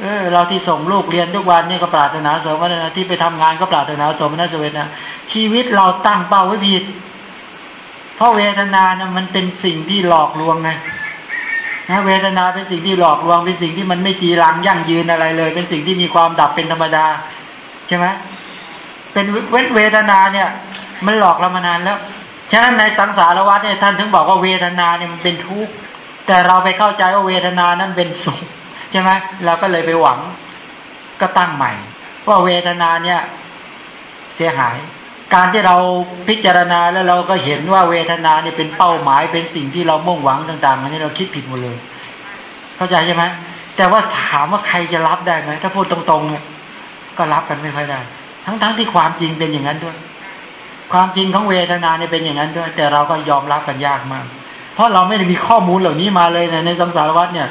เออเราที่ส่งลูกเรียนทุกวันนี่ก็ปรารถนาสมนัสที่ไปทำงานก็ปรารถนาสมนัสเวทนาชีวิตเราตั้งเป้าไว้ผิด เพราะเวทนานะมันเป็นสิ่งที่หลอกลวงไงนะเวทนาเป็นสิ่งที่หลอกลวงเป็นสิ่งที่มันไม่จีรังยั่งยืนอะไรเลย เป็นสิ่งที่มีความดับเป็นธรรมดาใช่ไหมเป็นเวทนาเนี่ย มันหลอกเรามานานแล้วฉะนั้นในสังสารวัฏเนี่ยท่านถึงบอกว่าเวทนาเนี่ยมันเป็นทุกข์ แต่เราไปเข้าใจว่าเวทนานั้นเป็นสุขใช่ไหมเราก็เลยไปหวังก็ตั้งใหม่ ว่าเวทนาเนี่ยเสียหาย การที่เราพิจารณาแล้วเราก็เห็นว่าเวทนาเนี่ยเป็นเป้าหมายเป็นสิ่งที่เรามุ่งหวังต่างๆอันนี้เราคิดผิดหมดเลย เข้าใจใช่ไหมแต่ว่าถามว่าใครจะรับได้ไหมถ้าพูดตรงๆเนี่ยก็รับกันไม่ค่อยได้ ทั้งๆทที่ความจริงเป็นอย่างนั้นด้วย ความจริงของเวทนาเนี่ยเป็นอย่างนั้นด้วย แต่เราก็ยอมรับกันยากมาก เพราะเราไม่ได้มีข้อมูลเหล่านี้มาเลยในในสังสารวัฏเนี่ย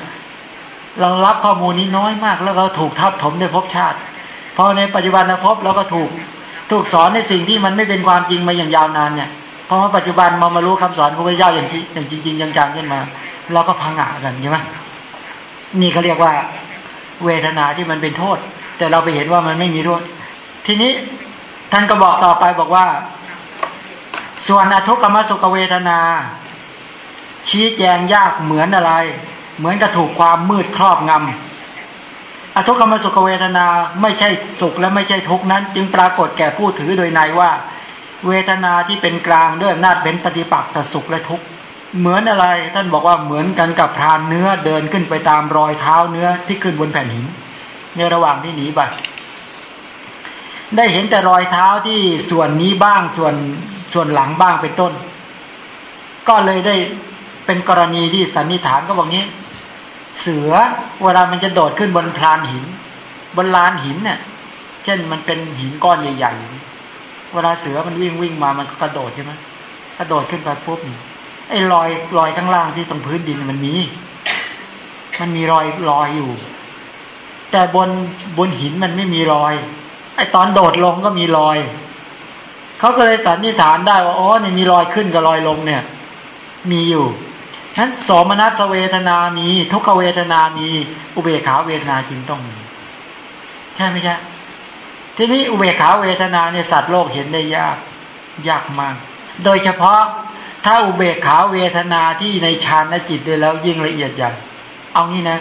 เรารับข้อมูลนี้น้อยมาก แล้วเราถูกทับถมในภพชาติพอในปัจจุบันนะพบเราก็ถูกถูกสอนในสิ่งที่มันไม่เป็นความจริงมาอย่างยาวนานเนี่ยพอมาปัจจุบันมามารู้คำสอนของพระเจ้าอย่างที่อย่างจริงๆจังๆขึ้นมาเราก็พังหะกันใช่ไหมนี่เขาเรียกว่าเวทนาที่มันเป็นโทษ แต่เราไปเห็นว่ามันไม่มีโทษทีนี้ท่านก็บอกต่อไปบอกว่า ส่วนอทุกขมสุขเวทนา ชี้แจงยากเหมือนอะไร เหมือนกับถูกความมืดครอบงำอทุกขมสุขเวทนาไม่ใช่สุขและไม่ใช่ทุกนั้น จึงปรากฏแก่ผู้ถือโดยในว่า เวทนาที่เป็นกลางด้วยอำนาจเป็นปฏิปักษ์ต่อสุขและทุกข์เหมือนอะไรท่านบอกว่าเหมือนกันกับพรานเนื้อเดินขึ้นไปตามรอยเท้าเนื้อที่ขึ้นบนแผ่นหิน ในระหว่างที่หนีไปได้เห็นแต่รอยเท้าที่ส่วนนี้บ้างส่วนส่วนหลังบ้างเป็นต้น ก็เลยได้ เป็นกรณีที่สันนิษฐานก็บอกงี้ เสือเวลามันจะโดดขึ้นบนพลานหิน บนลานหินเนี่ยเช่นมันเป็นหินก้อนใหญ่ๆ เวลาเสือมันวิ่งวิ่งมามันกระโดดใช่ไหมกระโดดขึ้นไปปุ๊บไอ้รอยรอยข้างล่างที่ตรงพื้นดินมันมี มันมีรอยรอยอยู่ แต่บนบนหินมันไม่มีรอย ไอ้ตอนโดดลงก็มีรอย เขาก็เลยสันนิษฐานได้ว่าอ๋อนี่มีรอยขึ้นกับรอยลงเนี่ย มีอยู่ นั้นสมนัสเวทนามี ทุกขเวทนามี อุเบกขาเวทนาจึงต้องมี ใช่ไหมใช่ทีนี้อุเบกขาเวทนาเนี่ยสัตว์โลกเห็นได้ยากยากมาก โดยเฉพาะถ้าอุเบกขาเวทนาที่ในฌานจิตเลยแล้วยิ่งละเอียดใหญ่เอางี้นะ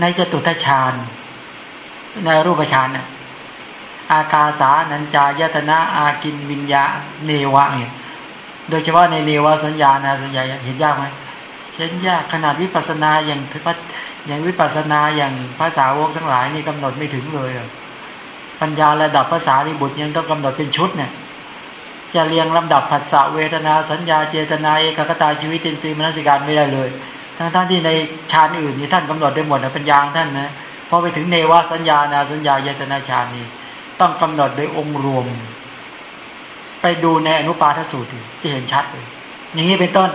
ในจตุทัชฌานในรูปฌานเนี่ยอากาสานัญจายตนะอากินวิญญาเนวะเนี่ยโดยเฉพาะในเนวะสัญญานะสัญญาเห็นยากไหม เห็นยากขนาดวิปัสนาอย่างอย่างวิปัสนาอย่างภาษาวกทั้งหลายนี่กำหนดไม่ถึงเลยปัญญาระดับภาษาริบุตรยังต้องกำหนดเป็นชุดเนี่ยจะเรียงลำดับผัสสะเวทนาสัญญาเจตนาเอกคตาชีวิตจินทรีย์มนสิการไม่ได้เลย ทั้งท่านที่ในฌานอื่นนี่ท่านกำหนดได้หมดนะปัญญาท่านนะพอไปถึงเนวสัญญานาสัญญาเจตนาฌานนี่ต้องกำหนดโดยองค์รวม ไปดูในอนุปาทสูตรจะเห็นชัดเลยอย่างนี้เป็นต้น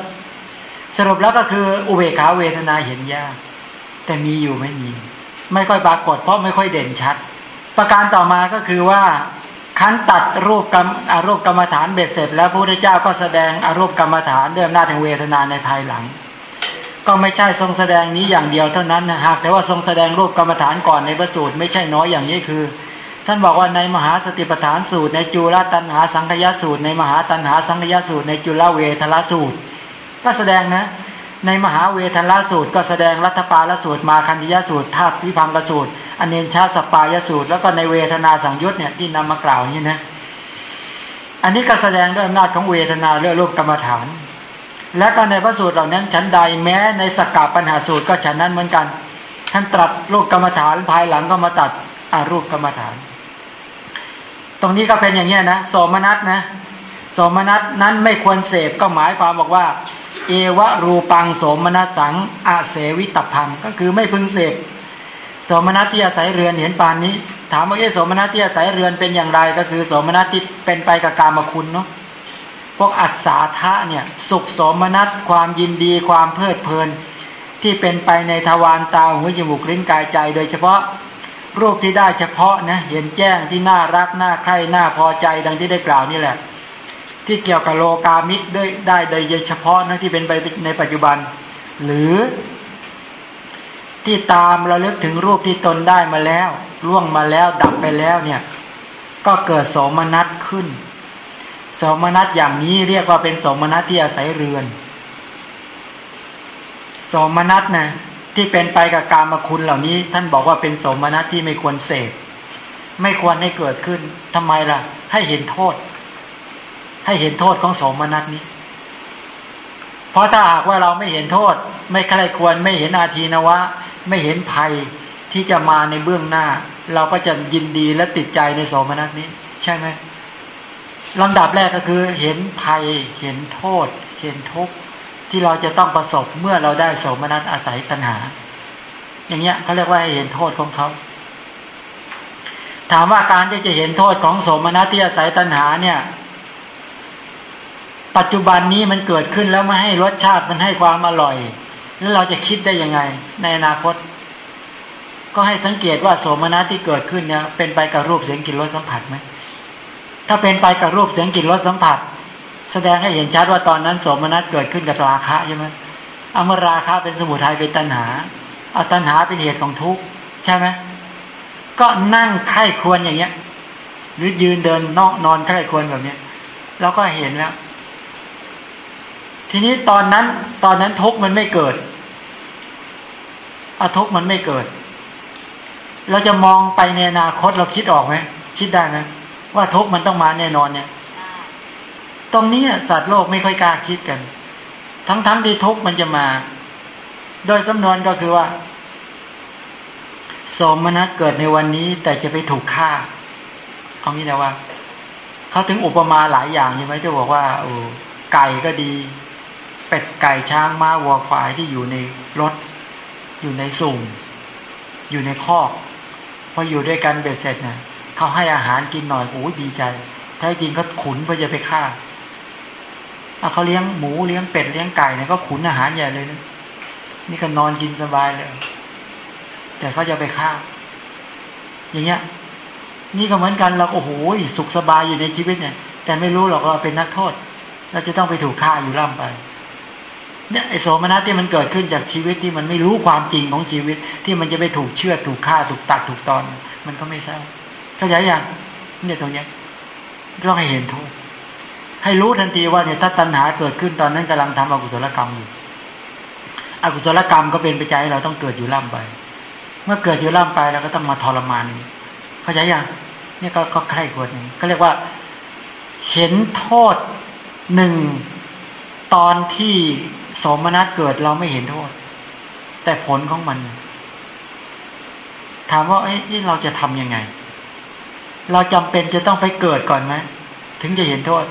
สรุปแล้วก็คืออุเบกขาเวทนาเห็นยาก แต่มีอยู่ไม่มี ไม่ค่อยปรากฏ เพราะไม่ค่อยเด่นชัด ประการต่อมาก็คือว่าขั้นตัดรูปกรรมอารูปกรรมฐานเบ็ดเสร็จ แล้วพระพุทธเจ้าก็แสดงอารูปกรรมฐานด้วยอำนาจแห่งเวทนาในภายหลัง ก็ไม่ใช่ทรงแสดงนี้อย่างเดียวเท่านั้นนะหากแต่ว่าทรงแสดงรูปกรรมฐานก่อนในพระสูตรไม่ใช่น้อยอย่างนี้คือ ท่านบอกว่าในมหาสติปัฏฐานสูตร ในจุลตันหาสังคยสูตร ในมหาตันหาสังคยสูตร ในจุลเวทละสูตร ก็แสดงนะ ในมหาเวทละสูตร ก็แสดงรัฐปาลสูตรมาคันธยสูตรท่าพิพังกสูตรอเนนชาสปายสูตร แล้วก็ในเวทนาสังยุตเนี่ยที่นำมากล่าวนี่นะอันนี้ก็แสดงด้วยอำนาจของเวทนาเรื่องรูปกรรมฐาน และก็ในพระสูตรเหล่านั้นชั้นใดแม้ในสกกาปัญหาสูตรก็ฉันนั้นเหมือนกัน ท่านตรัสรูปกรรมฐานภายหลังก็มาตัดอารูปกรรมฐาน ตรงนี้ก็เป็นอย่างนี้นะโสมนัสนะโสมนัสนั้นไม่ควรเสพก็หมายความบอกว่า เอวะรูปังโสมนัสสังอาเสวิตพังก็คือไม่พึงเสพโสมนัสที่อาศัยเรือนเห็นปานนี้ ถามว่าเอโสมนัสที่อาศัยเรือนเป็นอย่างไร ก็คือโสมนัสที่เป็นไปกับกามคุณเนาะพวกอัศาทะเนี่ยสุขโสมนัสความยินดีความเพลิดเพลิน ที่เป็นไปในทวารตาหูจมูกลิ้นกายใจ โดยเฉพาะรูปที่ได้เฉพาะนะเห็นแจ้งที่น่ารักน่าใคร่น่าพอใจดังที่ได้กล่าวนี่แหละ ที่เกี่ยวกับโลกามิตรได้ได้โดยเฉพาะนะที่เป็นไปในปัจจุบัน หรือที่ตามระลึกถึงรูปที่ตนได้มาแล้ว ล่วงมาแล้วดับไปแล้วเนี่ย ก็เกิดโสมนัสขึ้นโสมนัสอย่างนี้เรียกว่าเป็นโสมนัสที่อาศัยเรือนโสมนัสนะที่เป็นไปกับการมคุณเหล่านี้ ท่านบอกว่าเป็นโสมนัสที่ไม่ควรเสพไม่ควรให้เกิดขึ้นทำไมล่ะ ให้เห็นโทษ ให้เห็นโทษของสมนัสนี้ เพราะถ้าหากว่าเราไม่เห็นโทษ ไม่ใครควรไม่เห็นอาทีนวะ ไม่เห็นภัยที่จะมาในเบื้องหน้า เราก็จะยินดีและติดใจในสมนัสนี้ ใช่ไหมลำดับแรกก็คือ เห็นภัยเห็นโทษ เห็นทุกข์ที่เราจะต้องประสบเมื่อเราได้โสมนัสอาศัยตัณหา อย่างเงี้ยเขาเรียกว่าให้เห็นโทษของเขาถามว่าการที่จะเห็นโทษของโสมนัสที่อาศัยตัณหาเนี่ย ปัจจุบันนี้มันเกิดขึ้นแล้วไม่ให้รสชาติมันให้ความอร่อย แล้วเราจะคิดได้ยังไง ในอนาคต ก็ให้สังเกตว่าโสมนัสที่เกิดขึ้นเนี่ยเป็นไปกับรูปเสียงกลิ่นรสสัมผัสไหมถ้าเป็นไปกับรูปเสียงกลิ่นรสสัมผัส แสดงให้เห็นชัดว่าตอนนั้นโสมนัสเกิดขึ้นกับราคะใช่ไหมเอามาราคะเป็นสมุทัยเป็นตัณหาเอาตัณหาเป็นเหตุของทุกข์ใช่ไหมก็นั่งไข้ควรอย่างเงี้ย หรือยืนเดินนอกนอนไข้ควรแบบเนี้ยเราก็เห็นแล้ว ทีนี้ตอนนั้นตอนนั้นทุกข์มันไม่เกิดอาทุกข์มันไม่เกิด เราจะมองไปในอนาคตเราคิดออกไหมคิดได้ไหมว่าทุกข์มันต้องมาแน่นอนเนี่ย ตรงนี้สัตว์โลกไม่ค่อยกล้าคิดกัน ทั้งๆทที่ทุกข์มันจะมา โดยสำนวนก็คือว่าสมนัสเกิดในวันนี้ แต่จะไปถูกฆ่าเอางี้นะว่าเขาถึงอุปมาหลายอย่างใช่ไหมที่บอกว่าโอ้ไก่ก็ดี เป็ดไก่ช้างม้าวัวควายที่อยู่ในรถ อยู่ในสุ่มอยู่ในคอกพออยู่ด้วยกันเบ็ดเสร็จเนะเขาให้อาหารกินหน่อยโอ้ดีใจแท้จริงก็ขุนเพื่อจะไปฆ่าเอาเขาเลี้ยงหมูเลี้ยงเป็ดเลี้ยงไก่เนี่ยก็ขุนอาหารใหญ่เลยนะนี่ก็นอนกินสบายเลย แต่เขาจะไปฆ่า อย่างเงี้ย นี่ก็เหมือนกันเราโอ้โหสุขสบายอยู่ในชีวิตเนี่ย แต่ไม่รู้หรอกว่าเป็นนักโทษ เราจะต้องไปถูกฆ่าอยู่ล่ำไป เนี่ยไอโสมนัสที่มันเกิดขึ้นจากชีวิตที่มันไม่รู้ความจริงของชีวิต ที่มันจะไปถูกเชื่อถูกฆ่าถูกตัดถูกตอน มันก็ไม่ทราเข้าใจยังเนี่ยตรงเนี้ยต้องให้เห็นโทษให้รู้ทันทีว่าเนี่ยถ้าตัณหาเกิดขึ้นตอนนั้นกำลังทำอกุศลกรรมอยู่อกุศลกรรมก็เป็นไปใจเราต้องเกิดอยู่ล่ำไป เมื่อเกิดอยู่ล่ำไปเราก็ต้องมาทรมานเข้าใจยังเนี่ยก็ก็ใคร่ควรก็เรียกว่า เห็นโทษหนึ่งตอนที่ สมนัตเกิดเราไม่เห็นโทษ แต่ผลของมัน ถามว่าเอ้ยเราจะทํำยังไง เราจำเป็นจะต้องไปเกิดก่อนไหมถึงจะเห็นโทษ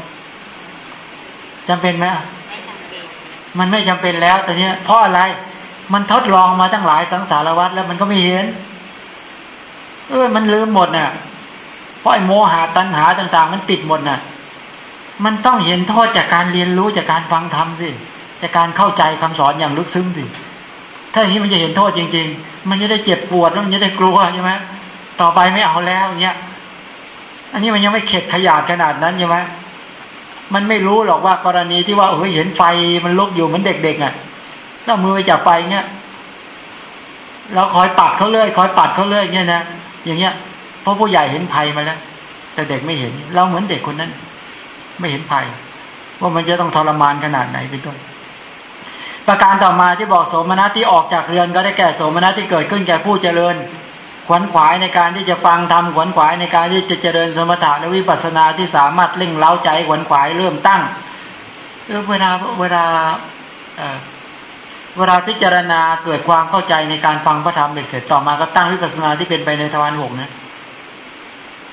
จำเป็นไหมมันไม่จำเป็นแล้วแต่เนี้ยเพราะอะไรมันทดลองมาตั้งหลายสังสารวัตรแล้วมันก็ไม่เห็น เออมันลืมหมดน่ะเพราะไอ้โมหะตัณหาต่าง ๆ มันปิดหมดน่ะ มันต้องเห็นโทษจากการเรียนรู้จากการฟังธรรมสิ จากการเข้าใจคำสอนอย่างลึกซึ้งสิถ้าอย่างนี้มันจะเห็นโทษจริง ๆ มันจะได้เจ็บปวดแล้วมันจะได้กลัวใช่ไหมต่อไปไม่เอาแล้วเนี้ย อันนี้มันยังไม่เข็ดขยาดขนาดนั้นใช่ไหมมันไม่รู้หรอกว่ากรณีที่ว่าเฮ้ยเห็นไฟมันลุกอยู่เหมือนเด็กๆอะต้องมือไปจับไฟเงี้ยเราคอยปัดเขาเรื่อยคอยปัดเขาเรื่อยเงี้ยนะอย่างเงี้ยเพราะผู้ใหญ่เห็นภัยมาแล้ว แต่เด็กไม่เห็น เราเหมือนเด็กคนนั้น ไม่เห็นภัย ว่ามันจะต้องทรมานขนาดไหนเป็นต้น ประการต่อมาที่บอกโสมนัสที่ออกจากเรือนก็ได้แก่โสมนัสที่เกิดขึ้นแก่ผู้เจริญ ขวนขวายในการที่จะฟังทำขวนขวายในการที่จะเจริญสมถะและวิปัสสนาที่สามารถเล่งเล้าใจขวนขวายเริ่มตั้งเออเวลาเวลาเวลาพิจารณาเกิดความเข้าใจในการฟังพระธรรมเสร็จต่อมาก็ตั้งวิปัสสนาที่เป็นไปในทวารหกนะ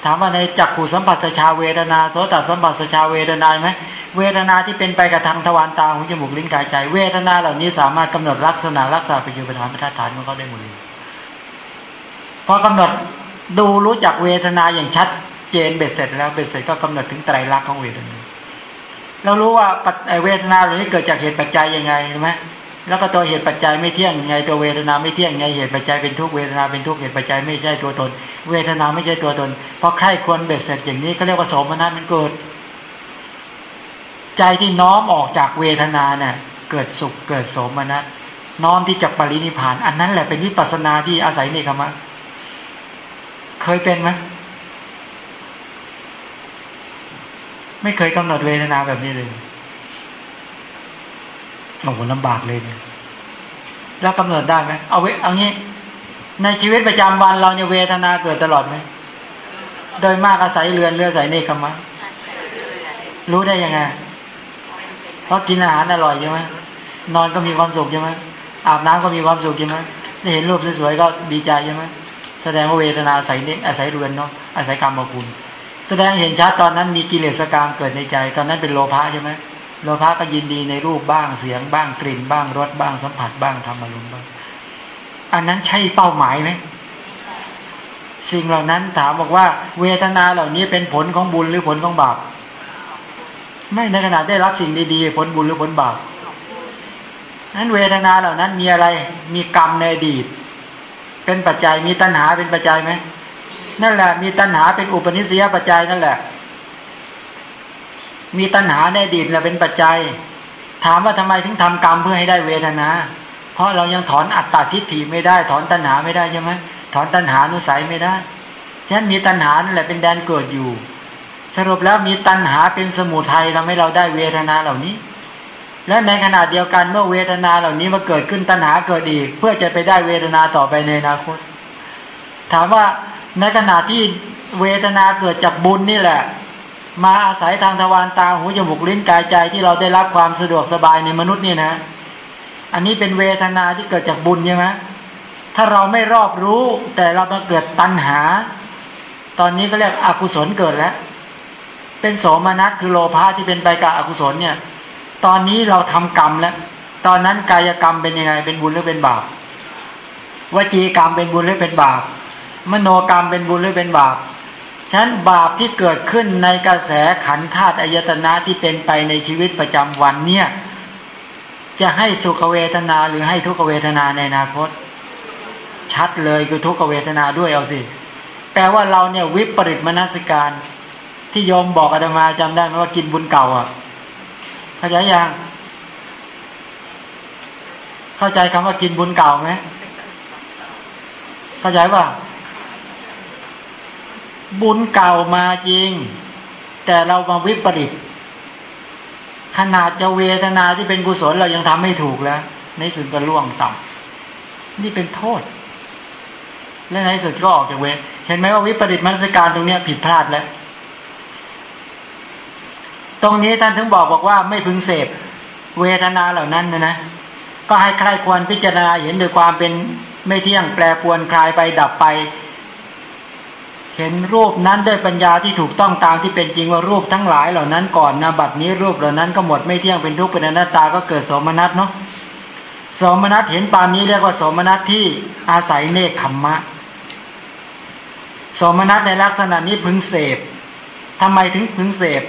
ถามว่าในจักขู่สัมผัสชาเวทนาโสตสัมผัสชาเวทนาไหมเวทนาที่เป็นไปกับทางทวารตาหูจมูกลิ้นกายใจ เวทนาเหล่านี้สามารถกำหนดลักษณะรักษาไปอยู่ประธานประธานของเขาได้หมดเลยพอกำหนดดูรู้จักเวทนาอย่างชัดเจนเบ็ดเสร็จแล้วเบ็ดเสร็จก็กำหนดถึงไตรลักษณ์ของเวทนาเรารู้ว่าเวทนาเหล่านี้เกิดจากเหตุปัจจัยยังไงใช่ไหม แล้วก็ตัวเหตุปัจจัยไม่เที่ยงไงตัวเวทนาไม่เที่ยงไงเหตุปัจจัยเป็นทุกเวทนาเป็นทุกเหตุปัจจัยไม่ใช่ตัวตน เวทนาไม่ใช่ตัวตนเพราะใครควรเบ็ดเสร็จอย่างนี้ก็เรียกว่าสมนัตมันเกิด ใจที่น้อมออกจากเวทนาเนี่ยเกิดสุขเกิดสมนัสน้อมที่จะปรินิพาน อันนั้นแหละเป็นวิปัสนาที่อาศัยในคำว่าเคยเป็นไหมไม่เคยกำหนดเวทนาแบบนี้เลย โอ้โหลำบากเลยเนี่ยแล้วกำหนดได้ไหมเอาไว้เอางี้ ในชีวิตประจำวันเราเนี่ยเวทนาเกิดตลอดไหมโดยมากอาศัยเรือนเรืออาศัยเนคขมะรู้ได้ยังไงเพราะกินอาหารอร่อยใช่ไหมนอนก็มีความสุขใช่ไหมอาบน้ำก็มีความสุขใช่ไหมได้เห็นรูปสวยๆก็ดีใจใช่ไหมแสดงว่าเวทนาอาศัยเนอาศัยเรือนเนาะอาศัยกรรมคุณแสดงเห็นชัดตอนนั้นมีกิเลสกรรมเกิดในใจ ตอนนั้นเป็นโลภะใช่ไหม โลภะก็ยินดีในรูปบ้างเสียงบ้างกลิ่นบ้างรสบ้างสัมผัสบ้างธรรมารมณ์บ้าง อันนั้นใช่เป้าหมายไหมสิ่งเหล่านั้นถามบอกว่า เวทนาเหล่านี้เป็นผลของบุญหรือผลของบาปไม่ในขณะได้รับสิ่งดีๆผลบุญหรือผลบาปนั้นเวทนาเหล่านั้นมีอะไร มีกรรมในอดีต เป็นปัจจัยมีตัณหาเป็นปัจจัยไหมนั่นแหละมีตัณหาเป็นอุปนิสัยปัจจัยนั่นแหละ มีตัณหาในอดีตแหละเป็นปัจจัย ถามว่าทำไมถึงทำกรรมเพื่อให้ได้เวทนา เพราะเรายังถอนอัตตาทิฏฐิไม่ได้ ถอนตัณหาไม่ได้ใช่ไหมถอนตัณหานุสัยไม่ได้ฉะนั้นมีตัณหานั่นแหละเป็นแดนเกิดอยู่ สรุปแล้วมีตัณหาเป็นสมุทัยทำให้เราได้เวทนาเหล่านี้ และในขณะเดียวกันเมื่อเวทนาเหล่านี้มาเกิดขึ้นตัณหาเกิดอีก เพื่อจะไปได้เวทนาต่อไปในอนาคต ถามว่าในขณะที่เวทนาเกิดจากบุญนี่แหละ มาอาศัยทางทวารตาหูจมูกลิ้นกายใจที่เราได้รับความสะดวกสบายในมนุษย์นี่นะ อันนี้เป็นเวทนาที่เกิดจากบุญใช่ไหมถ้าเราไม่รอบรู้ แต่เรามาเกิดตัณหา ตอนนี้ก็เรียกอกุศลเกิดแล้ว เป็นโสมนัสคือโลภะที่เป็นไปกับอกุศลเนี่ย ตอนนี้เราทำกรรมแล้ว ตอนนั้นกายกรรมเป็นยังไงเป็นบุญหรือเป็นบาปวจีกรรมเป็นบุญหรือเป็นบาปมโนกรรมเป็นบุญหรือเป็นบาป ฉะนั้นบาปที่เกิดขึ้นในกระแสขันธาตุอายตนะที่เป็นไปในชีวิตประจำวันเนี่ย จะให้สุขเวทนาหรือให้ทุกเวทนาในอนาคต ชัดเลยคือทุกเวทนาด้วยเอาสิแปลว่าเราเนี่ยวิปริตมนสการ ที่โยมบอกอาตมาจำได้ไหมว่ากินบุญเก่าอะเข้าใจยังเข้าใจคำว่ากินบุญเก่าไหมเข้าใจว่า บุญเก่ามาจริง แต่เรามาวิปริตขนาดจะเวทนาที่เป็นกุศลเรายังทำไม่ถูกแล้ว ในสุดก็ล่วงต่ำนี่เป็นโทษ และในสุดก็ออกจากเวเห็นไหมว่าวิปริตมรสการตรงนี้ผิดพลาดแล้ว ตรงนี้ท่านถึงบอกบอกว่าไม่พึงเสพเวทนาเหล่านั้นนะนะก็ให้ใครควรพิจารณาเห็นโดยความเป็นไม่เที่ยงแปรปวนคลายไปดับไป เห็นรูปนั้นด้วยปัญญาที่ถูกต้องตามที่เป็นจริงว่ารูปทั้งหลายเหล่านั้นก่อนนะบัดนี้รูปเหล่านั้นก็หมดไม่เที่ยงเป็นทุกข์เป็นอนัตตาก็เกิดสมนัตเนาะสมนัตเห็นปานนี้เรียกว่าสมนัตที่อาศัยเนคขมมะ สมนัตในลักษณะนี้พึงเสพทำไมถึงพึงเสพ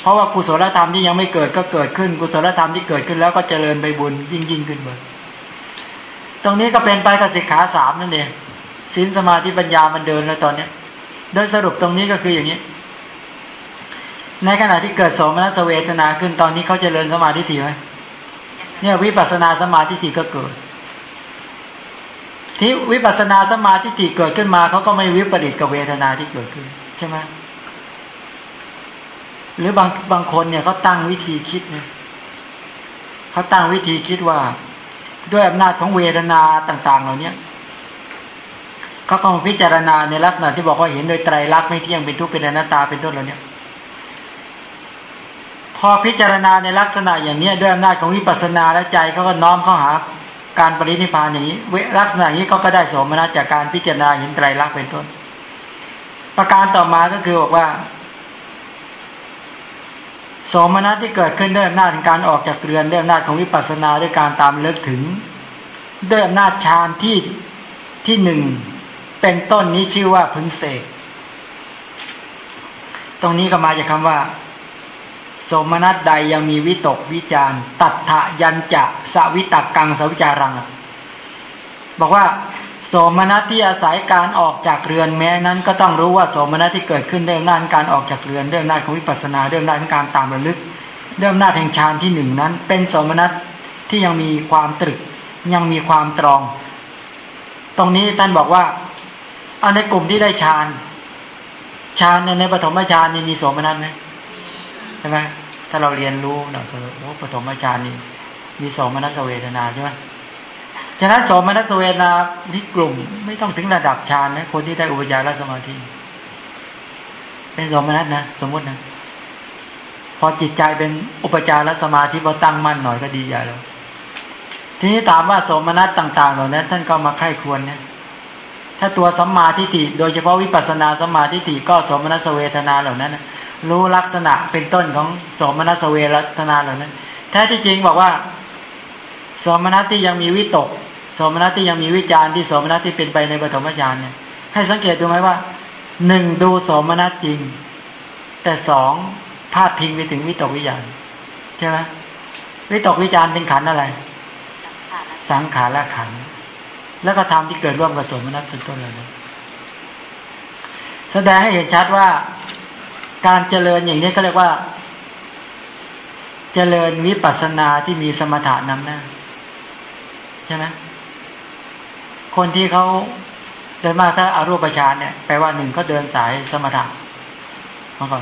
เพราะว่ากุศลธรรมที่ยังไม่เกิดก็เกิดขึ้น กุศลธรรมที่เกิดขึ้นแล้วก็เจริญไปบุญยิ่งยิ่งขึ้นไปตรงนี้ก็เป็นไปกับสิกขาสามนั่นเองศีลสมาธิปัญญามันเดินแล้วตอนเนี้ย โดยสรุปตรงนี้ก็คืออย่างนี้ ในขณะที่เกิดโสมนัสเวทนาขึ้นตอนนี้เขาจเจริญสมาธิถี่ไหมเนี่ยวิปัสนาสมาธิถี่ก็เกิด ที่วิปัสสนาสมาธิจิเกิดขึ้นมาเขาก็ไม่วิปริตกับเวทนาที่เกิดขึ้น ใช่ไหมหรือบางบางคนเนี่ยเขาตั้งวิธีคิดเนี่ยเขาตั้งวิธีคิดว่า ด้วยอำนาจของเวทนาต่าง ๆ เหล่านี้ เขาเข้าพิจารณาในลักษณะที่บอกว่าเห็นโดยไตรลักษณ์ไม่เที่ยงเป็นทุกข์เป็นอนัตตาเป็นต้นเหล่านี้พอพิจารณาในลักษณะอย่างนี้ด้วยอำนาจของวิปัสสนาและใจเขาก็น้อมเข้าหาการปรินิพานอย่างนี้ลักษณะนี้เขาก็ได้สมณะจากการพิจารณาเห็นไตรลักษณ์เป็นต้น ประการต่อมาก็คือบอกว่าสมณะที่เกิดขึ้นด้วยอำนาจของการออกจากเรือนด้วยอำนาจของวิปัสสนาด้วยการตามเลิกถึง ด้วยอำนาจฌานที่ที่หนึ่ง เป็นต้นนี้ชื่อว่าพึงเสกตรงนี้ก็มาจากคำว่า สมนัตใดยังมีวิตกวิจารตัทธยันจะสวิตักกังสวิจารัง บอกว่า โสมนัสที่อาศัยการออกจากเรือนแม้นั้น ก็ต้องรู้ว่าโสมนัสที่เกิดขึ้นด้วยอำนาจการออกจากเรือนด้วยอำนาจของวิปัสสนาด้วยอำนาจของการตามระลึกด้วยอำนาจแห่งฌานที่หนึ่งนั้น เป็นโสมนัสที่ยังมีความตรึกยังมีความตรอง ตรงนี้ท่านบอกว่า เอาในกลุ่มที่ได้ฌานฌานในปฐมฌานนี่มีโสมนัสไหมใช่ไหมถ้าเราเรียนรู้เนาะโอ้ปฐมฌานนี่มีโสมนัสเวทนาใช่ไหมฉะนั้นโสมนัสเวทนาที่กลุ่มไม่ต้องถึงระดับฌานนะคนที่ได้อุปจารสมาธิเป็นโสมนัสนะสมมตินะพอจิตใจเป็นอุปจารสมาธิพอตั้งมั่นหน่อยก็ดีใหญ่แล้วทีนี้ถามว่าโสมนัสต่าง ๆ เหล่านั้นท่านก็มาไข้ควรเนี่ย ถ้าตัวสัมมาทิฏฐิโดยเฉพาะวิปัสสนาสัมมาทิฏฐิก็โสมนัสเวทนาเหล่านั้น รู้ลักษณะเป็นต้นของโสมนัสเวทนาเหล่านั้นแท้ที่จริงบอกว่าโสมนัสที่ยังมีวิตกโสมนัสที่ยังมีวิจารณ์ที่โสมนัสที่เป็นไปในปฐมฌานเนี่ยให้สังเกตดูไหมว่าหนึ่งดูโสมนัสจริง แต่สองพาดพิงไปถึงวิตกวิจารณ์ใช่ไหมวิตกวิจารณ์เป็นขันอะไร สังขารละขัน แล้วก็ทำที่เกิดร่วมกับสมนัสเป็นต้นเลยแสดงให้เห็นชัดว่า การเจริญอย่างนี้เขาเรียกว่า เจริญวิปัสสนาที่มีสมถะนำหน้าใช่ไหมคนที่เขาเดินมาถ้าอารูปฌานเนี่ยแปลว่าหนึ่งก็เดินสายสมถะมาก่อน